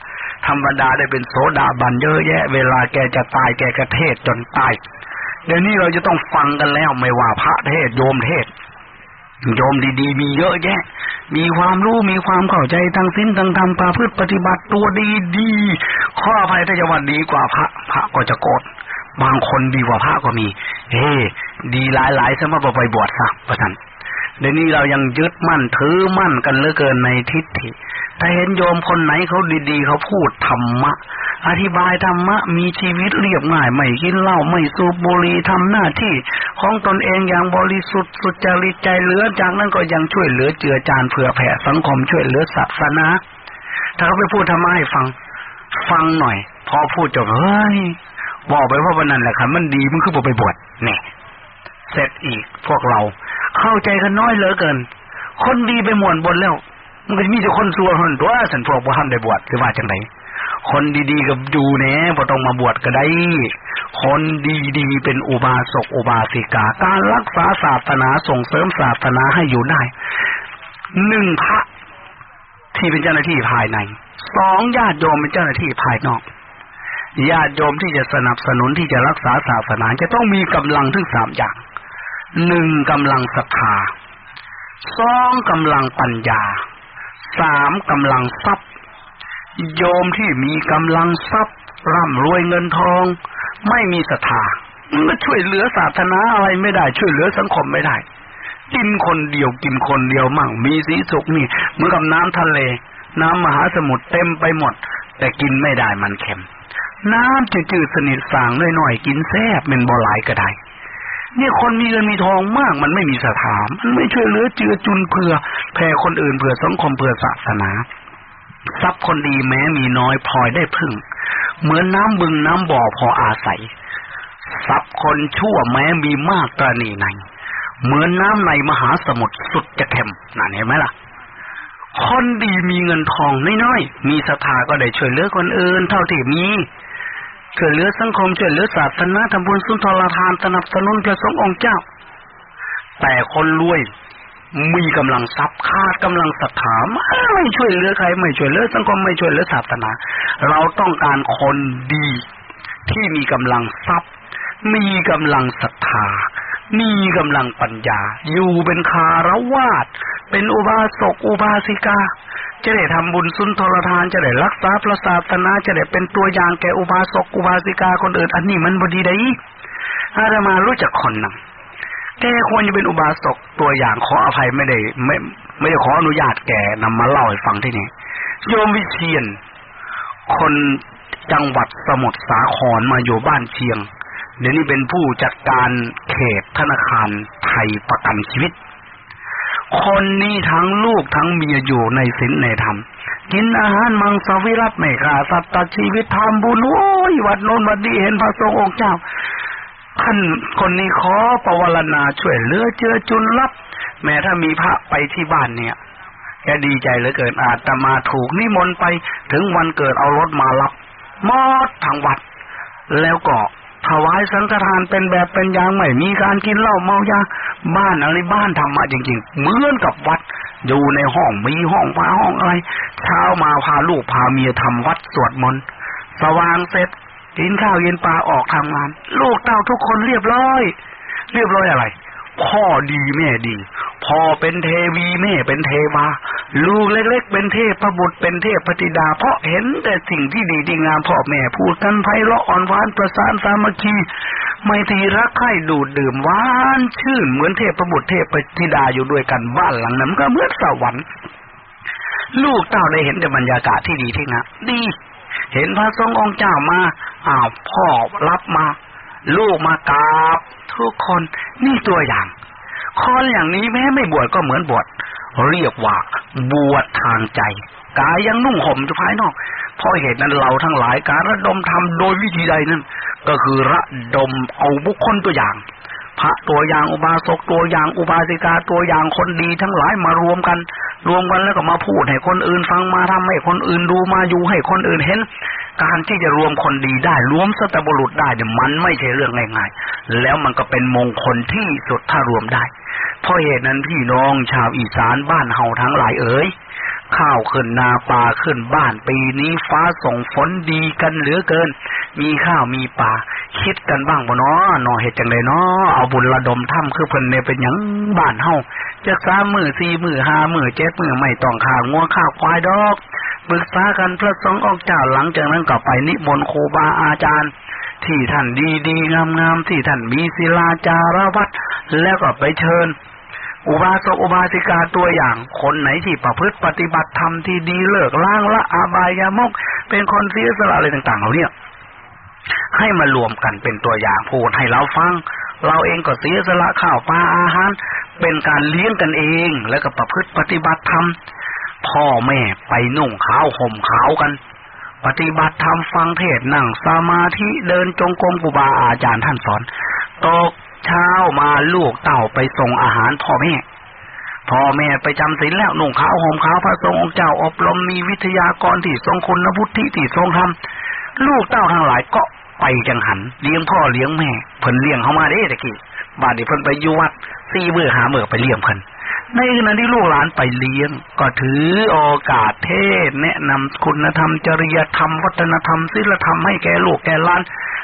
B: ธรรมดาได้เป็นโสดาบันเยอะแยะ เวลาแกจะตายแกกระเทศจนตาย เดี๋ยวนี้เราจะต้องฟังกันแล้วไม่ว่าพระเทศโยมเทศโยมดีๆ มีเยอะแยะ มีความรู้ มีความเข้าใจทางสิ้นทางธรรมประพฤติปฏิบัติตัวดีๆ ข้อภัยถ้าจะว่าดีกว่าพระ พระก็จะโกรธ บางคนดีกว่าพระก็มี เฮ้ดีหลายๆสมบัติไปบวชซะประทันเดี๋ยวนี้เรายังยึดมั่นถือมั่นกันเหลือเกินในทิฏฐิ ถ้าเห็นโยมคนไหนเขาดีๆ เขาพูดธรรมะ อธิบายธรรมะ มีชีวิตเรียบง่าย ไม่กินเหล้าไม่สูบบุหรี่ทำหน้าที่ ของตนเองอย่างบริสุทธิ์สุจริตใจเหลือจากนั้นก็ยังช่วยเหลือเจือจานเผื่อแผ่สังคมช่วยเหลือศาสนาถ้าเขาไปพูดธรรมะให้ฟัง ฟังหน่อย พอพูดจบเฮ้ย บอกไปว่าวันนั้นแหละครับมันดีมันคือผมไปบวชเนี่ยเสร็จอีกพวกเรา เข้าใจกันน้อยเหลือเกิน คนดีไปหมวนบนแล้ว มันก็มีแต่คนซัวคนตัวสันพวกบ่ทันได้บวชคือว่าจังไดคนดีๆกับอยู่แน่บ่ต้องมาบวชก็ได้ คนดีๆเป็นอุบาสกอุบาสิกา การรักษาศาสนาส่งเสริมศาสนาให้อยู่ได้หนึ่งพระที่เป็นเจ้าหน้าที่ภายในสองญาติโยมเป็นเจ้าหน้าที่ภายนอก ญาติโยมที่จะสนับสนุนที่จะรักษาศาสนาจะต้องมีกำลังถึงสามอย่างหนึ่งกำลังศรัทธาสองกำลังปัญญาสามกำลังทรัพย์ โยมที่มีกำลังทรัพย์ ร่ำรวยเงินทอง ไม่มีศรัทธามันช่วยเหลือศาสนาอะไรไม่ได้ ช่วยเหลือสังคมไม่ได้ กินคนเดียวกินคนเดียวมั่งมีสีสุกนี่เหมือนกับน้ำทะเล น้ำมหาสมุทรเต็มไปหมด แต่กินไม่ได้มันเค็ม น้ำจืดๆสนิทสางน้อยๆกินแซ่บเป็นบ่หลายก็ได้เนี่ยคนมีเงินมีทองมากมันไม่มีสถานมันไม่ช่วยเหลือเจือจุนเพื่อแผ่คนอื่นเพื่อสังคมเพื่อศาสนาทรัพย์คนดีแม้มีน้อยพลอยได้พึ่ง เหมือนน้ำบึงน้ำบ่อพออาศัยทรัพย์คนชั่วแม้มีมากตระนีในเหมือนน้ำในมหาสมุทรสุดจะเข็มนั่นเห็นไหมล่ะ คนดีมีเงินทองน้อยๆมีศรัทธาก็ได้ช่วยเหลือคนอื่นเท่าที่มี ช่วยเหลือสังคมช่วยเหลือศาสนาทำบุญสุนทรทานสนับสนุนพระสงฆ์องค์เจ้า แต่คนรวยมีกำลังทรัพย์คาดกำลังศรัทธาไม่ช่วยเหลือใคร ไม่ช่วยเหลือสังคมไม่ช่วยเหลือศาสนา เราต้องการคนดีที่มีกำลังทรัพย์ มีกำลังศรัทธา มีกำลังปัญญา อยู่เป็นคารวาสเป็นอุบาสกอุบาสิกา จะได้ทำบุญสุนทรทาน จะได้รักษาพระศาสนา จะได้เป็นตัวอย่างแก่อุบาสกอุบาสิกาคนอื่น อันนี้มันบดีได้อาตมารู้จักคนนึงแกควรจะเป็นอุบาสกตัวอย่างขออภัยไม่ได้ไม่ไม่ได้ขออนุญาตแกนำมาเล่าให้ฟังที่นี่โยมวิเชียน คนจังหวัดสมุทรสาครมาอยู่บ้านเชียง เดี๋ยวนี้เป็นผู้จัดการเขตธนาคารไทยประกันชีวิต คนนี้ทั้งลูกทั้งเมียอยู่ในศีลในธรรม กินอาหารมังสวิรัตไม่ขาดสัตว์ชีวิตทำบุญโอ้ยวัดโน้นวัดนี้เห็นพระสงฆ์องค์เจ้าท่านคนนี้ขอประวรณาช่วยเหลือเจือจุนรับ แม้ถ้ามีพระไปที่บ้านเนี่ยแกดีใจเหลือเกินอาตมาถูกนิมนต์ไปถึงวันเกิดเอารถมารับมอดทางวัด แล้วก็ ถวายสังฆทานเป็นแบบเป็นอย่างไม่มีการกินเหล้าเมายาบ้านอะไรบ้านธรรมะจริง ๆ เหมือนกับวัด อยู่ในห้องมีห้องพาห้องอะไร เช้ามาพาลูกพาเมียทำวัดสวดมนต์สว่างเสร็จกินข้าวเย็นปลาออกทำงาน ลูกเต้าทุกคนเรียบร้อย เรียบร้อยอะไร พ่อดีแม่ดี พ่อเป็นเทวีแม่เป็นเทวาลูกเล็ก ๆ เป็นเทพประบุตรเป็นเทพปฏิดา เพราะเห็นแต่สิ่งที่ดีดีงามพ่อแม่พูดกันไพเราะอ่อนหวานประสานสามัคคีไม่ทีรักใคร่ดูดดื่มหวานชื่นเหมือนเทพประบุตรเทพปฏิดาอยู่ด้วยกันบ้านหลังนั้นก็เหมือนสวรรค์ลูกเต้าได้เห็นแต่บรรยากาศที่ดีที่งามดี เห็นพระทรงองค์เจ้ามาอ้าวพ่อรับมา ลูกมากราบทุกคนนี่ตัวอย่าง คนอย่างนี้แม้ไม่บวชก็เหมือนบวชเรียกว่าบวชทางใจ กายยังนุ่งห่มจะภายนอกเพราะเหตุนั้นเราทั้งหลายการระดมทำโดยวิธีใดนั้น ก็คือระดมเอาบุคคลตัวอย่าง พระตัวอย่างอุบาสกตัวอย่างอุบาสิกาตัวอย่างคนดีทั้งหลายมารวมกัน รวมกันแล้วก็มาพูดให้คนอื่นฟังมาทำให้คนอื่นดูมาอยู่ให้คนอื่นเห็น การที่จะรวมคนดีได้รวมสตบุรุษได้เนี่ยมันไม่ใช่เรื่องง่ายๆแล้วมันก็เป็นมงคลที่สุดถ้ารวมได้ เพราะเหตุนั้นพี่น้องชาวอีสานบ้านเฮาทั้งหลายเอ๋ยข้าวขึ้นนาปลาขึ้นบ้านปีนี้ฟ้าส่งฝนดีกันเหลือเกิน มีข้าวมีปลาคิดกันบ้างบ่เนาะหนอเหตุจังไดเนาะเอาบุญระดมถ้ำคือเพิ่นเนี่ยเป็นหยังบ้านเฮาจะสามมือสี่มือห้ามือเจ็ดมือไม่ต้องขางัวข้าวควายดอกปรึกษากันพระสงฆ์ออกจากหลังจากนั้นก็ไปนิมนต์ครูบาอาจารย์ ที่ท่านดีดีงามงามที่ท่านมีศิลาจารวัดแล้วก็ไปเชิญ อุบาสกอุบาสิกาตัวอย่าง คนไหนที่ประพฤติปฏิบัติธรรมที่ดีเลิกล้างละอาบายามก เป็นคนเสียสละอะไรต่างๆเหล่านี้ให้มารวมกันเป็นตัวอย่างพูดให้เราฟัง เราเองก็เสียสละข้าวปลาอาหาร เป็นการเลี้ยงกันเอง แล้วก็ประพฤติปฏิบัติธรรมพ่อแม่ไปนุ่งขาวห่มขาวกัน ปฏิบัติธรรมฟังเทศนั่งสมาธิเดินจงกรมกุบาอาจารย์ท่านสอนตกเช้ามาลูกเต่าไปส่งอาหารพ่อแม่พ่อแม่ไปจำศีลแล้วหนุ่งขาวห่มขาวพระทรงองค์เจ้าอบรมมีวิทยากรที่ทรงคุณพุทธิที่ทรงธรรมลูกเต้าทั้งหลายก็ไปจังหันเลี้ยงพ่อเลี้ยงแม่เพิ่นเลี้ยงเขามาเด้ตะกี้บาดนี้เพิ่นไปอยู่วัดสี่เบื่อหาเมื่อไปเลี้ยงเพิ่น ในขณะที่ลูกหลานไปเลี้ยง ก็ถือโอกาสเทศ แนะนำคุณธรรมจริยธรรม วัฒนธรรมศีลธรรมให้แก่ลูกแก่หลาน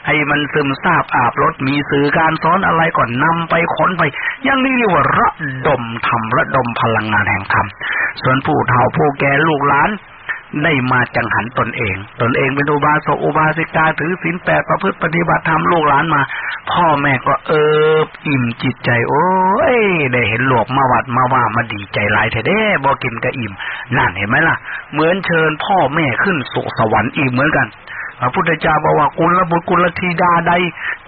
B: ให้มันซึมซาบอาบรถมีสื่อการสอนอะไรก่อนนำไปค้นไปยังนี่เรียกว่าระดมธรรมระดมพลังงานแห่งธรรมส่วนผู้เฒ่าผู้แก่ลูกหลาน ได้มาจังหันตนเอง ตนเองเป็นอุบาสกอุบาสิกาถือศีลแปดประพฤติปฏิบัติธรรมลูกหลานมา พ่อแม่ก็เอิบอิ่มจิตใจ โอ้ย ได้เห็นหลวกมาวัดมาว่ามาดีใจหลายแท้เด้บกินก็อิ่ม นั่นเห็นไหมล่ะ เหมือนเชิญพ่อแม่ขึ้นสุสวรรค์อีกเหมือนกัน พระพุทธเจ้าบอกว่ากุลบุตรกุลธิดาใด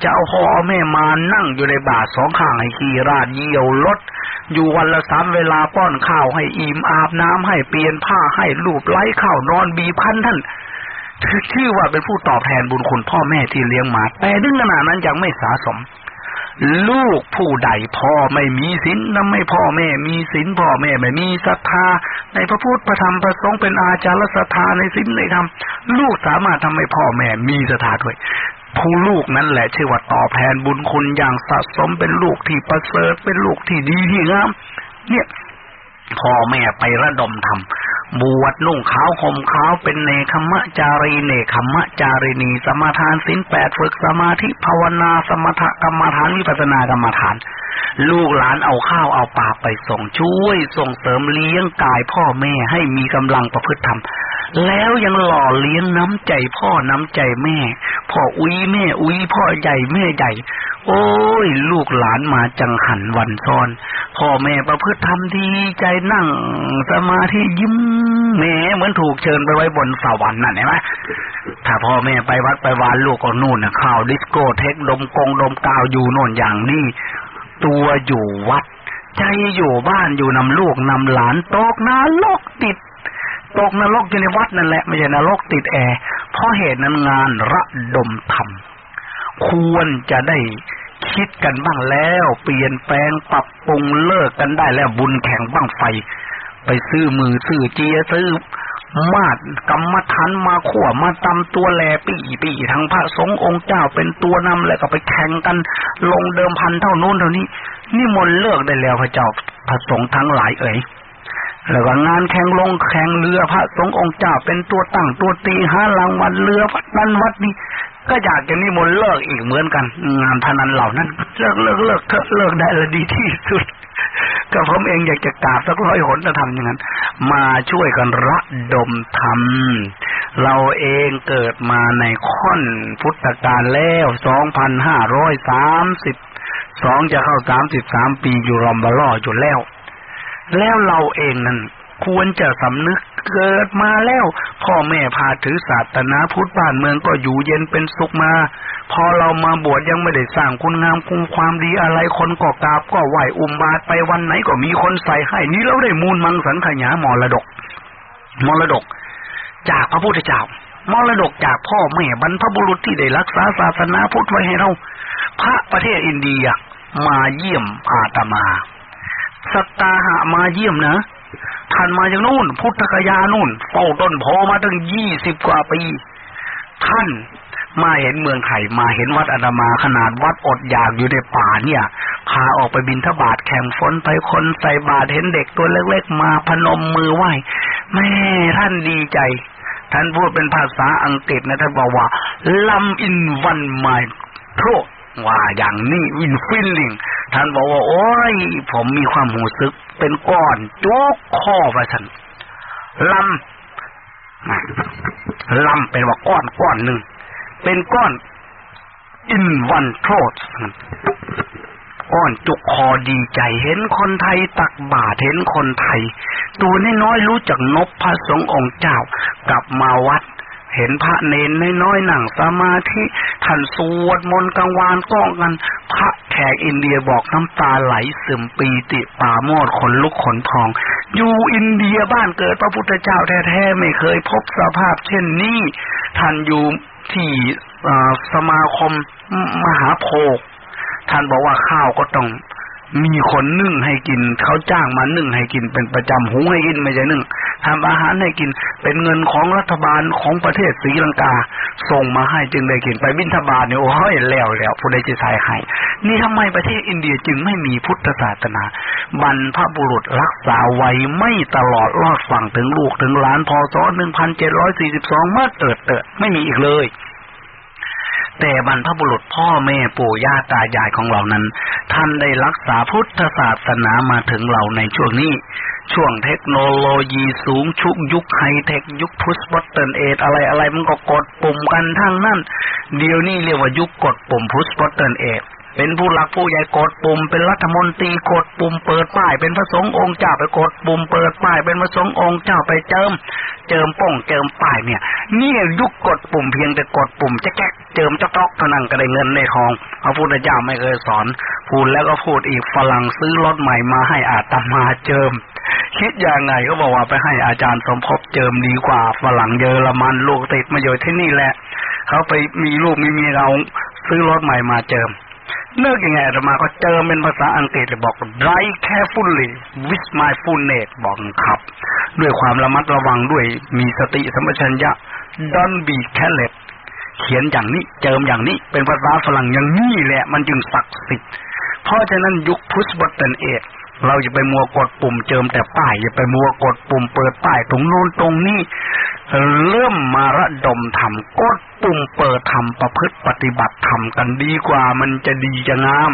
B: จะเอาพ่อแม่มานั่งอยู่ในบาทสองข้างให้ขี่ราดเยี่ยวรถอยู่วันละสามเวลาป้อนข้าวให้อิ่มอาบน้ำให้เปลี่ยนผ้าให้ลูบไล้ข้าวนอนบีพันท่านคือชื่อว่าเป็นผู้ตอบแทนบุญคุณพ่อแม่ที่เลี้ยงมา แต่ดึงขนาดนั้นยังไม่สาสม ลูกผู้ใดพ่อไม่มีศีลนำไม่พ่อแม่มีศีลพ่อแม่ไม่มีศรัทธา ในพระพุทธพระธรรมพระสงฆ์เป็นอาจารย์ศรัทธาในศีลในธรรมลูกสามารถทำให้พ่อแม่มีศรัทธาด้วยผู้ลูกนั้นแหละชื่อว่าตอบแทนบุญคุณอย่างสะสมเป็นลูกที่ประเสริฐเป็นลูกที่ดีที่งามเนี่ยพ่อแม่ไประดมทำ บวชนุ่งขาวห่มขาวเป็นเนคขมะจารีเนคขมะจารีนี สมาทานสินแปดฝึกสมาธิภาวนาสมถกรรมฐานวิปัสสนากรรมฐาน ลูกหลานเอาข้าวเอาปลาไปส่งช่วยส่งเสริมเลี้ยงกายพ่อแม่ให้มีกำลังประพฤติธรรมแล้วยังหล่อเลี้ยงน้ำใจพ่อน้ำใจแม่ พ่ออุ้ยแม่อุ้ยพ่อใหญ่แม่ใหญ่ โอ้ย ลูกหลานมาจังหันวันซ้อน พ่อแม่ประพฤติทำดีใจนั่ง สมาธิยิ้มแม่เหมือนถูกเชิญไปไว้บนสวรรค์นั่นเห็นไหมถ้าพ่อแม่ไปวัดไปวานลูกก็นู่นนะข่าวดิสโก้เทคดมกงดมกาวอยู่โน่นอย่างนี้ ตัวอยู่วัด ใจอยู่บ้านอยู่นำลูกนำหลานตกนาลกติดตกนรกอยู่ในวัดนั่นแหละไม่ใช่นรกติดแอร์เพราะเหตุนั้นงานระดมธรรม ควรจะได้คิดกันบ้างแล้ว เปลี่ยนแปลงปรับปรุงเลิกกันได้แล้วบุญแข่งบ้างไฟ ไปซื้อมือซื้อเจียซื้อมาดกรรมฐานมาขวมาตำตัวแลปี่ปี่ทั้งพระสงฆ์องค์เจ้าเป็นตัวนำแล้วก็ไปแข่งกัน ลงเดิมพันเท่านู้นเท่านี้ นี่มนเลิกได้แล้วพระเจ้าพระสงฆ์ทั้งหลายเอ๋ย แล้วก็งานแข่งลงแข่งเรือพระสงฆ์องค์เจ้าเป็นตัวตั้งตัวตีหารางวัลเรือวัดนั้นวัดนี้ ก็อยากจะนิมนต์เลิกอีกเหมือนกัน งานพนันเหล่านั้นเลิกเลิกเลิกเถอะเลิกได้ละดีที่สุดก็ผมเองอยากจะกราบสักร้อยหนจะทำอย่างนั้น มาช่วยกันระดมทำเราเองเกิดมาในค่อนพุทธกาลแล้วสองพันห้าร้อยสามสิบสองจะเข้าสามสิบสามปีอยู่รอมบล่ออยู่แล้ว แล้วเราเองนั้นควรจะสำนึกเกิดมาแล้ว พ่อแม่พาถือศาสนาพุทธบ้านเมืองก็อยู่เย็นเป็นสุขมา พอเรามาบวชยังไม่ได้สร้างคุณงามคุณความดีอะไรคนก็กราบก็ไหวอุมบาทไปวันไหนก็มีคนใส่ให้ นี้เราได้มูลมังสังขยามรดก มรดก จากพระพุทธเจ้ามรดกจากพ่อแม่บรรพบุรุษที่ได้รักษาศาสนาพุทธไว้ให้เรา พระประเทศอินเดีย มาเยี่ยมอาตมา สตาหามาเยี่ยมนะท่านมาจากนู่น พุทธกยานู่นเฝ้าต้นโพมาตั้งยี่สิบกว่าปี ท่านมาเห็นเมืองไทยมาเห็นวัดอาตมาขนาดวัดอดอยากอยู่ในป่าเนี่ย พาออกไปบินทบาทแข่งฝนไปคนใส่บาตรเห็นเด็กตัวเล็กๆมาพนมมือไหว้แม่ท่านดีใจ ท่านพูดเป็นภาษาอังกฤษนะท่านบอกว่า ลำอินวันไมโท ว่าอย่างนี้วินฟิลลิงท่านบอกว่า โอ้ย ผมมีความหูซึก เป็นก้อนจุกข้อไปท่านลำลำเป็นว่าก้อนก้อนหนึ่ง เป็นก้อนอินวันโทษก้อนจุกคอดีใจเห็นคนไทยตักบาตรเห็นคนไทย ตัวน้อยๆรู้จักนบพระสงฆ์องค์เจ้ากลับมาวัด เห็นพระเนนน้อยๆหนังสมาธิท่านสวดมนต์กลางวานก้องกัน พระแขกอินเดียบอกน้ำตาไหลซึมปีติป่าโมดขนลุกขนพอง อยู่อินเดียบ้านเกิดพระพุทธเจ้าแท้ๆไม่เคยพบสภาพเช่นนี้ ท่านอยู่ที่สมาคมมหาโพกท่านบอกว่าข้าวก็ต้อง มีคนนึ่งให้กิน เขาจ้างมานึ่งให้กินเป็นประจำหุงให้กินไม่ใช่นึ่งทำอาหารให้กิน เป็นเงินของรัฐบาลของประเทศศรีลังกา ส่งมาให้จึงได้กินไปบินทบาทเนี่ยโอ้ยแล้วแล้วผู้ใดจะใส่ให้นี่ทำไมประเทศอินเดียจึงไม่มีพุทธศาสนา บรรพบุรุษรักษาไว้ไม่ตลอดรอดฝั่งถึงลูกถึงหลานพศหนึ่งพันเจ็ดร้อยสี่สิบสองเมื่อเติดเติดไม่มีอีกเลย แต่บรรพบุรุษพ่อแม่ปู่ย่าตายายของเรานั้น ท่านได้รักษาพุทธศาสนามาถึงเราในช่วงนี้ ช่วงเทคโนโลยีสูงชุกยุคไฮเทคยุค push button age อะไรอะไรมันก็กดปุ่มกันทั้งนั้น เดี๋ยวนี้เรียกว่ายุคกดปุ่ม push button age เป็นผู้หลักผู้ใหญ่กดปุ่ม เป็นรัฐมนตรีกดปุ่มเปิดป้าย เป็นพระสงฆ์องค์เจ้าไปกดปุ่มเปิดป้าย เป็นพระสงฆ์องค์เจ้าไปเจิม เจิมป้องเจิมป้ายเนี่ย นี่ยุคกดปุ่มเพียงแต่กดปุ่มจะแก๊กเจิมจ๊อกเท่านั้นก็ได้เงินในทองพระพุทธเจ้าไม่เคยสอน พูดแล้วก็พูดอีกฝรั่งซื้อรถใหม่มาให้อาตมาเจิมคิดยังไงก็บอกว่าไปให้อาจารย์สมภพเจิมดีกว่าฝรั่งเยอรมันลูกติดมาอยู่ที่นี่แหละ เขาไปมีลูกมีเมียเราซื้อรถใหม่มาเจิม เลิกยังไงอาตมาก็เจอเป็นภาษาอังกฤษเลยบอก drive carefully with mindfulness บอกครับ ด้วยความระมัดระวังด้วยมีสติสัมปชัญญะ don't be careless เขียนอย่างนี้เจิมอย่างนี้เป็นภาษาฝรั่งอย่างนี้แหละ มันจึงศักดิ์สิทธิ์เพราะฉะนั้นยุคพุทธบัตเตนเอ เราจะไปมัวกดปุ่มเจิมแต่ป้ายอย่าไปมัวกดปุ่มเปิดป้ายตรงโน้นตรงนี้เริ่มมาระดมทำกดปุ่มเปิดทำประพฤติปฏิบัติทำกันดีกว่ามันจะดีจะงาม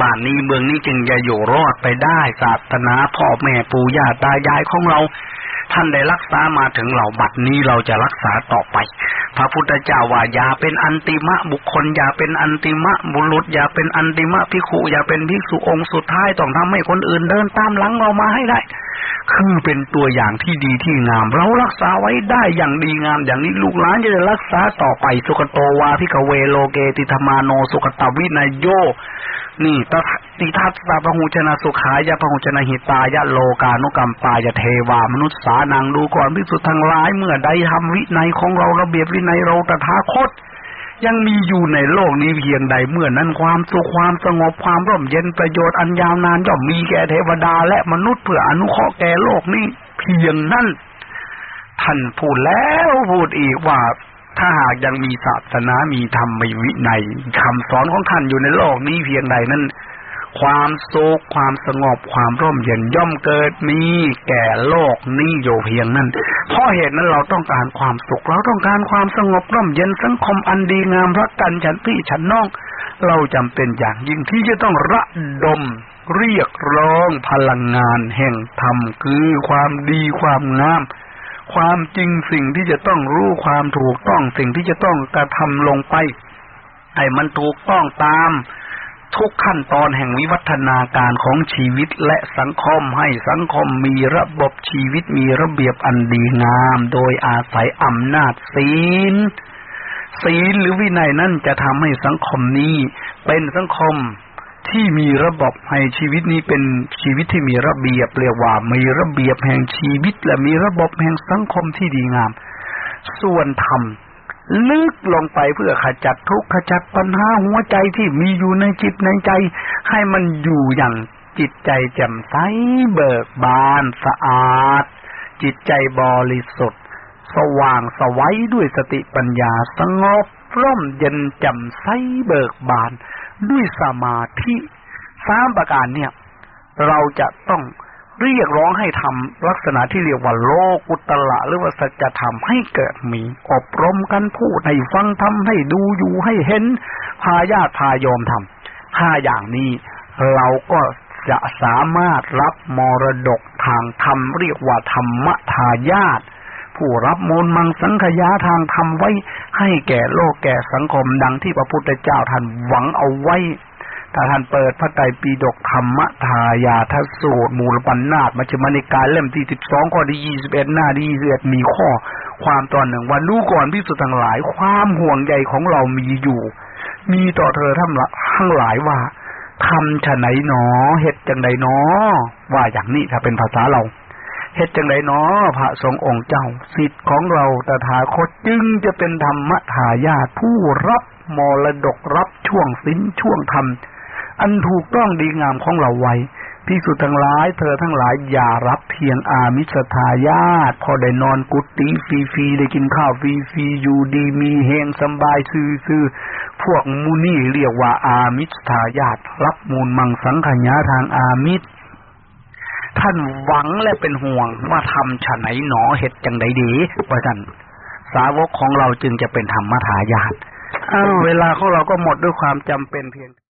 B: บ้านนี้เมืองนี้จึงจะอยู่รอดไปได้ศาสนาพ่อแม่ปู่ย่าตายายของเรา ท่านได้รักษามาถึงเหล่าบัดนี้เราจะรักษาต่อไป พระพุทธเจ้าว่าอย่าเป็นอันติมะบุคคล อย่าเป็นอันติมะบุรุษ อย่าเป็นอันติมะพิขุอย่าเป็นภิกษุองค์สุดท้ายต้องทำให้คนอื่นเดินตามหลังเรามาให้ได้ คือเป็นตัวอย่างที่ดีที่งาม เรารักษาไว้ได้อย่างดีงามอย่างนี้ลูกหลานจะได้รักษาต่อไปสุขโตวาพิกเวโลเกติธมาโนสุขตวินายโย นี่ตติทัตตาพหูชนะสุขายะพหูชนะหิตายะโลกานุกรรมปายะเทวามนุษย์สานังดูก่อนพิสุทธ์ทางร้ายเมื่อใดทำวินัยของเราระเบียบวินัยเราตถาคต ยังมีอยู่ในโลกนี้เพียงใดเมื่อนั้นความสุขความสงบความร่มเย็นประโยชน์อันยาวนานย่อมมีแก่เทวดาและมนุษย์เพื่ออนุเคราะห์แก่โลกนี้เพียงนั้นท่านพูดแล้วพูดอีกว่าถ้าหากยังมีศาสนามีธรรมมีวินัยคำสอนของท่านอยู่ในโลกนี้เพียงใดนั้น ความสุขความสงบความร่มเย็นย่อมเกิดมีแก่โลกนี้อยู่เพียงนั้น เพราะเหตุนั้นเราต้องการความสุข เราต้องการความสงบร่มเย็นสังคมอันดีงามรักกันฉันพี่ฉันน้อง เราจำเป็นอย่างยิ่งที่จะต้องระดมเรียกร้องพลังงานแห่งธรรมคือความดีความงาม ความจริงสิ่งที่จะต้องรู้ความถูกต้องสิ่งที่จะต้องกระทำลงไป ให้มันถูกต้องตาม ทุกขั้นตอนแห่งวิวัฒนาการของชีวิตและสังคมให้สังคมมีระบบชีวิตมีระเบียบอันดีงาม โดยอาศัยอำนาจศีล ศีลหรือวินัยนั่นจะทำให้สังคมนี้เป็นสังคมที่มีระบบให้ชีวิตนี้เป็นชีวิตที่มีระเบียบเรียกว่ามีระเบียบแห่งชีวิตและมีระบบแห่งสังคมที่ดีงาม ส่วนธรรม ลึกลงไปเพื่อขจัดทุกข์ขจัดปัญหาหัวใจที่มีอยู่ในจิตในใจ ให้มันอยู่อย่างจิตใจแจ่มใสเบิกบานสะอาด จิตใจบริสุทธิ์ สว่างสวัยด้วยสติปัญญาสงบร่มเย็นแจ่มใสเบิกบาน ด้วยสมาธิสามประการเนี่ย เราจะต้อง เรียกร้องให้ทำลักษณะที่เรียกว่าโลกุตละหรือว่าสัจธรรมให้เกิดมี อบรมกันพูดให้ฟังทำให้ดูอยู่ให้เห็น พาญาติพายอมทำห้าอย่างนี้เราก็จะสามารถรับมรดกทางธรรมเรียกว่าธรรมทายาทผู้รับมูลมังสังขยาทางธรรมไว้ให้แก่โลกแก่สังคมดังที่พระพุทธเจ้าท่านหวังเอาไว้ ถ้าท่านเปิดพระไตรปิฎกธรรมทายาทสูตรมูลปัญนาตมัชฌิมานิกายเล่มที่สิบสองข้อที่ยี่สิบเอ็ดหน้าที่ยี่สิบเอ็ดมีข้อ ความตอนหนึ่งว่ารู้ก่อนพิสุทั้งหลาย ความห่วงใยของเรามีอยู่ มีต่อเธอทั้งทั้งหลายว่าทำฉะไหนหนอเหตุจังใดหนอ ว่าอย่างนี้ถ้าเป็นภาษาเราเหตุจังใดหนอพระสงฆ์องค์เจ้าสิทธิ์ของเราตถาคตจึงจะเป็นธรรมทายาทผู้รับมรดกรับช่วงสิ้นช่วงธรรม อันถูกต้องดีงามของเราไว้พิสุทั้งหลาย เธอทั้งหลายอย่ารับเพียงอามิสทายาทพอได้นอนกุฏิฟรีๆได้กินข้าวฟรีๆอยู่ดีมีเฮงสบายซื่อๆพวกมูนี่เรียกว่าอามิสทายาทรับมูลมังสังขยาทางอามิสท่านหวังและเป็นห่วงว่าทำฉะไหนหนอเหตุจังใดดีว่าท่านสาวกของเราจึงจะเป็นธรรมทายาทอ้าวเวลาของเราก็หมดด้วยความจำเป็นเพียง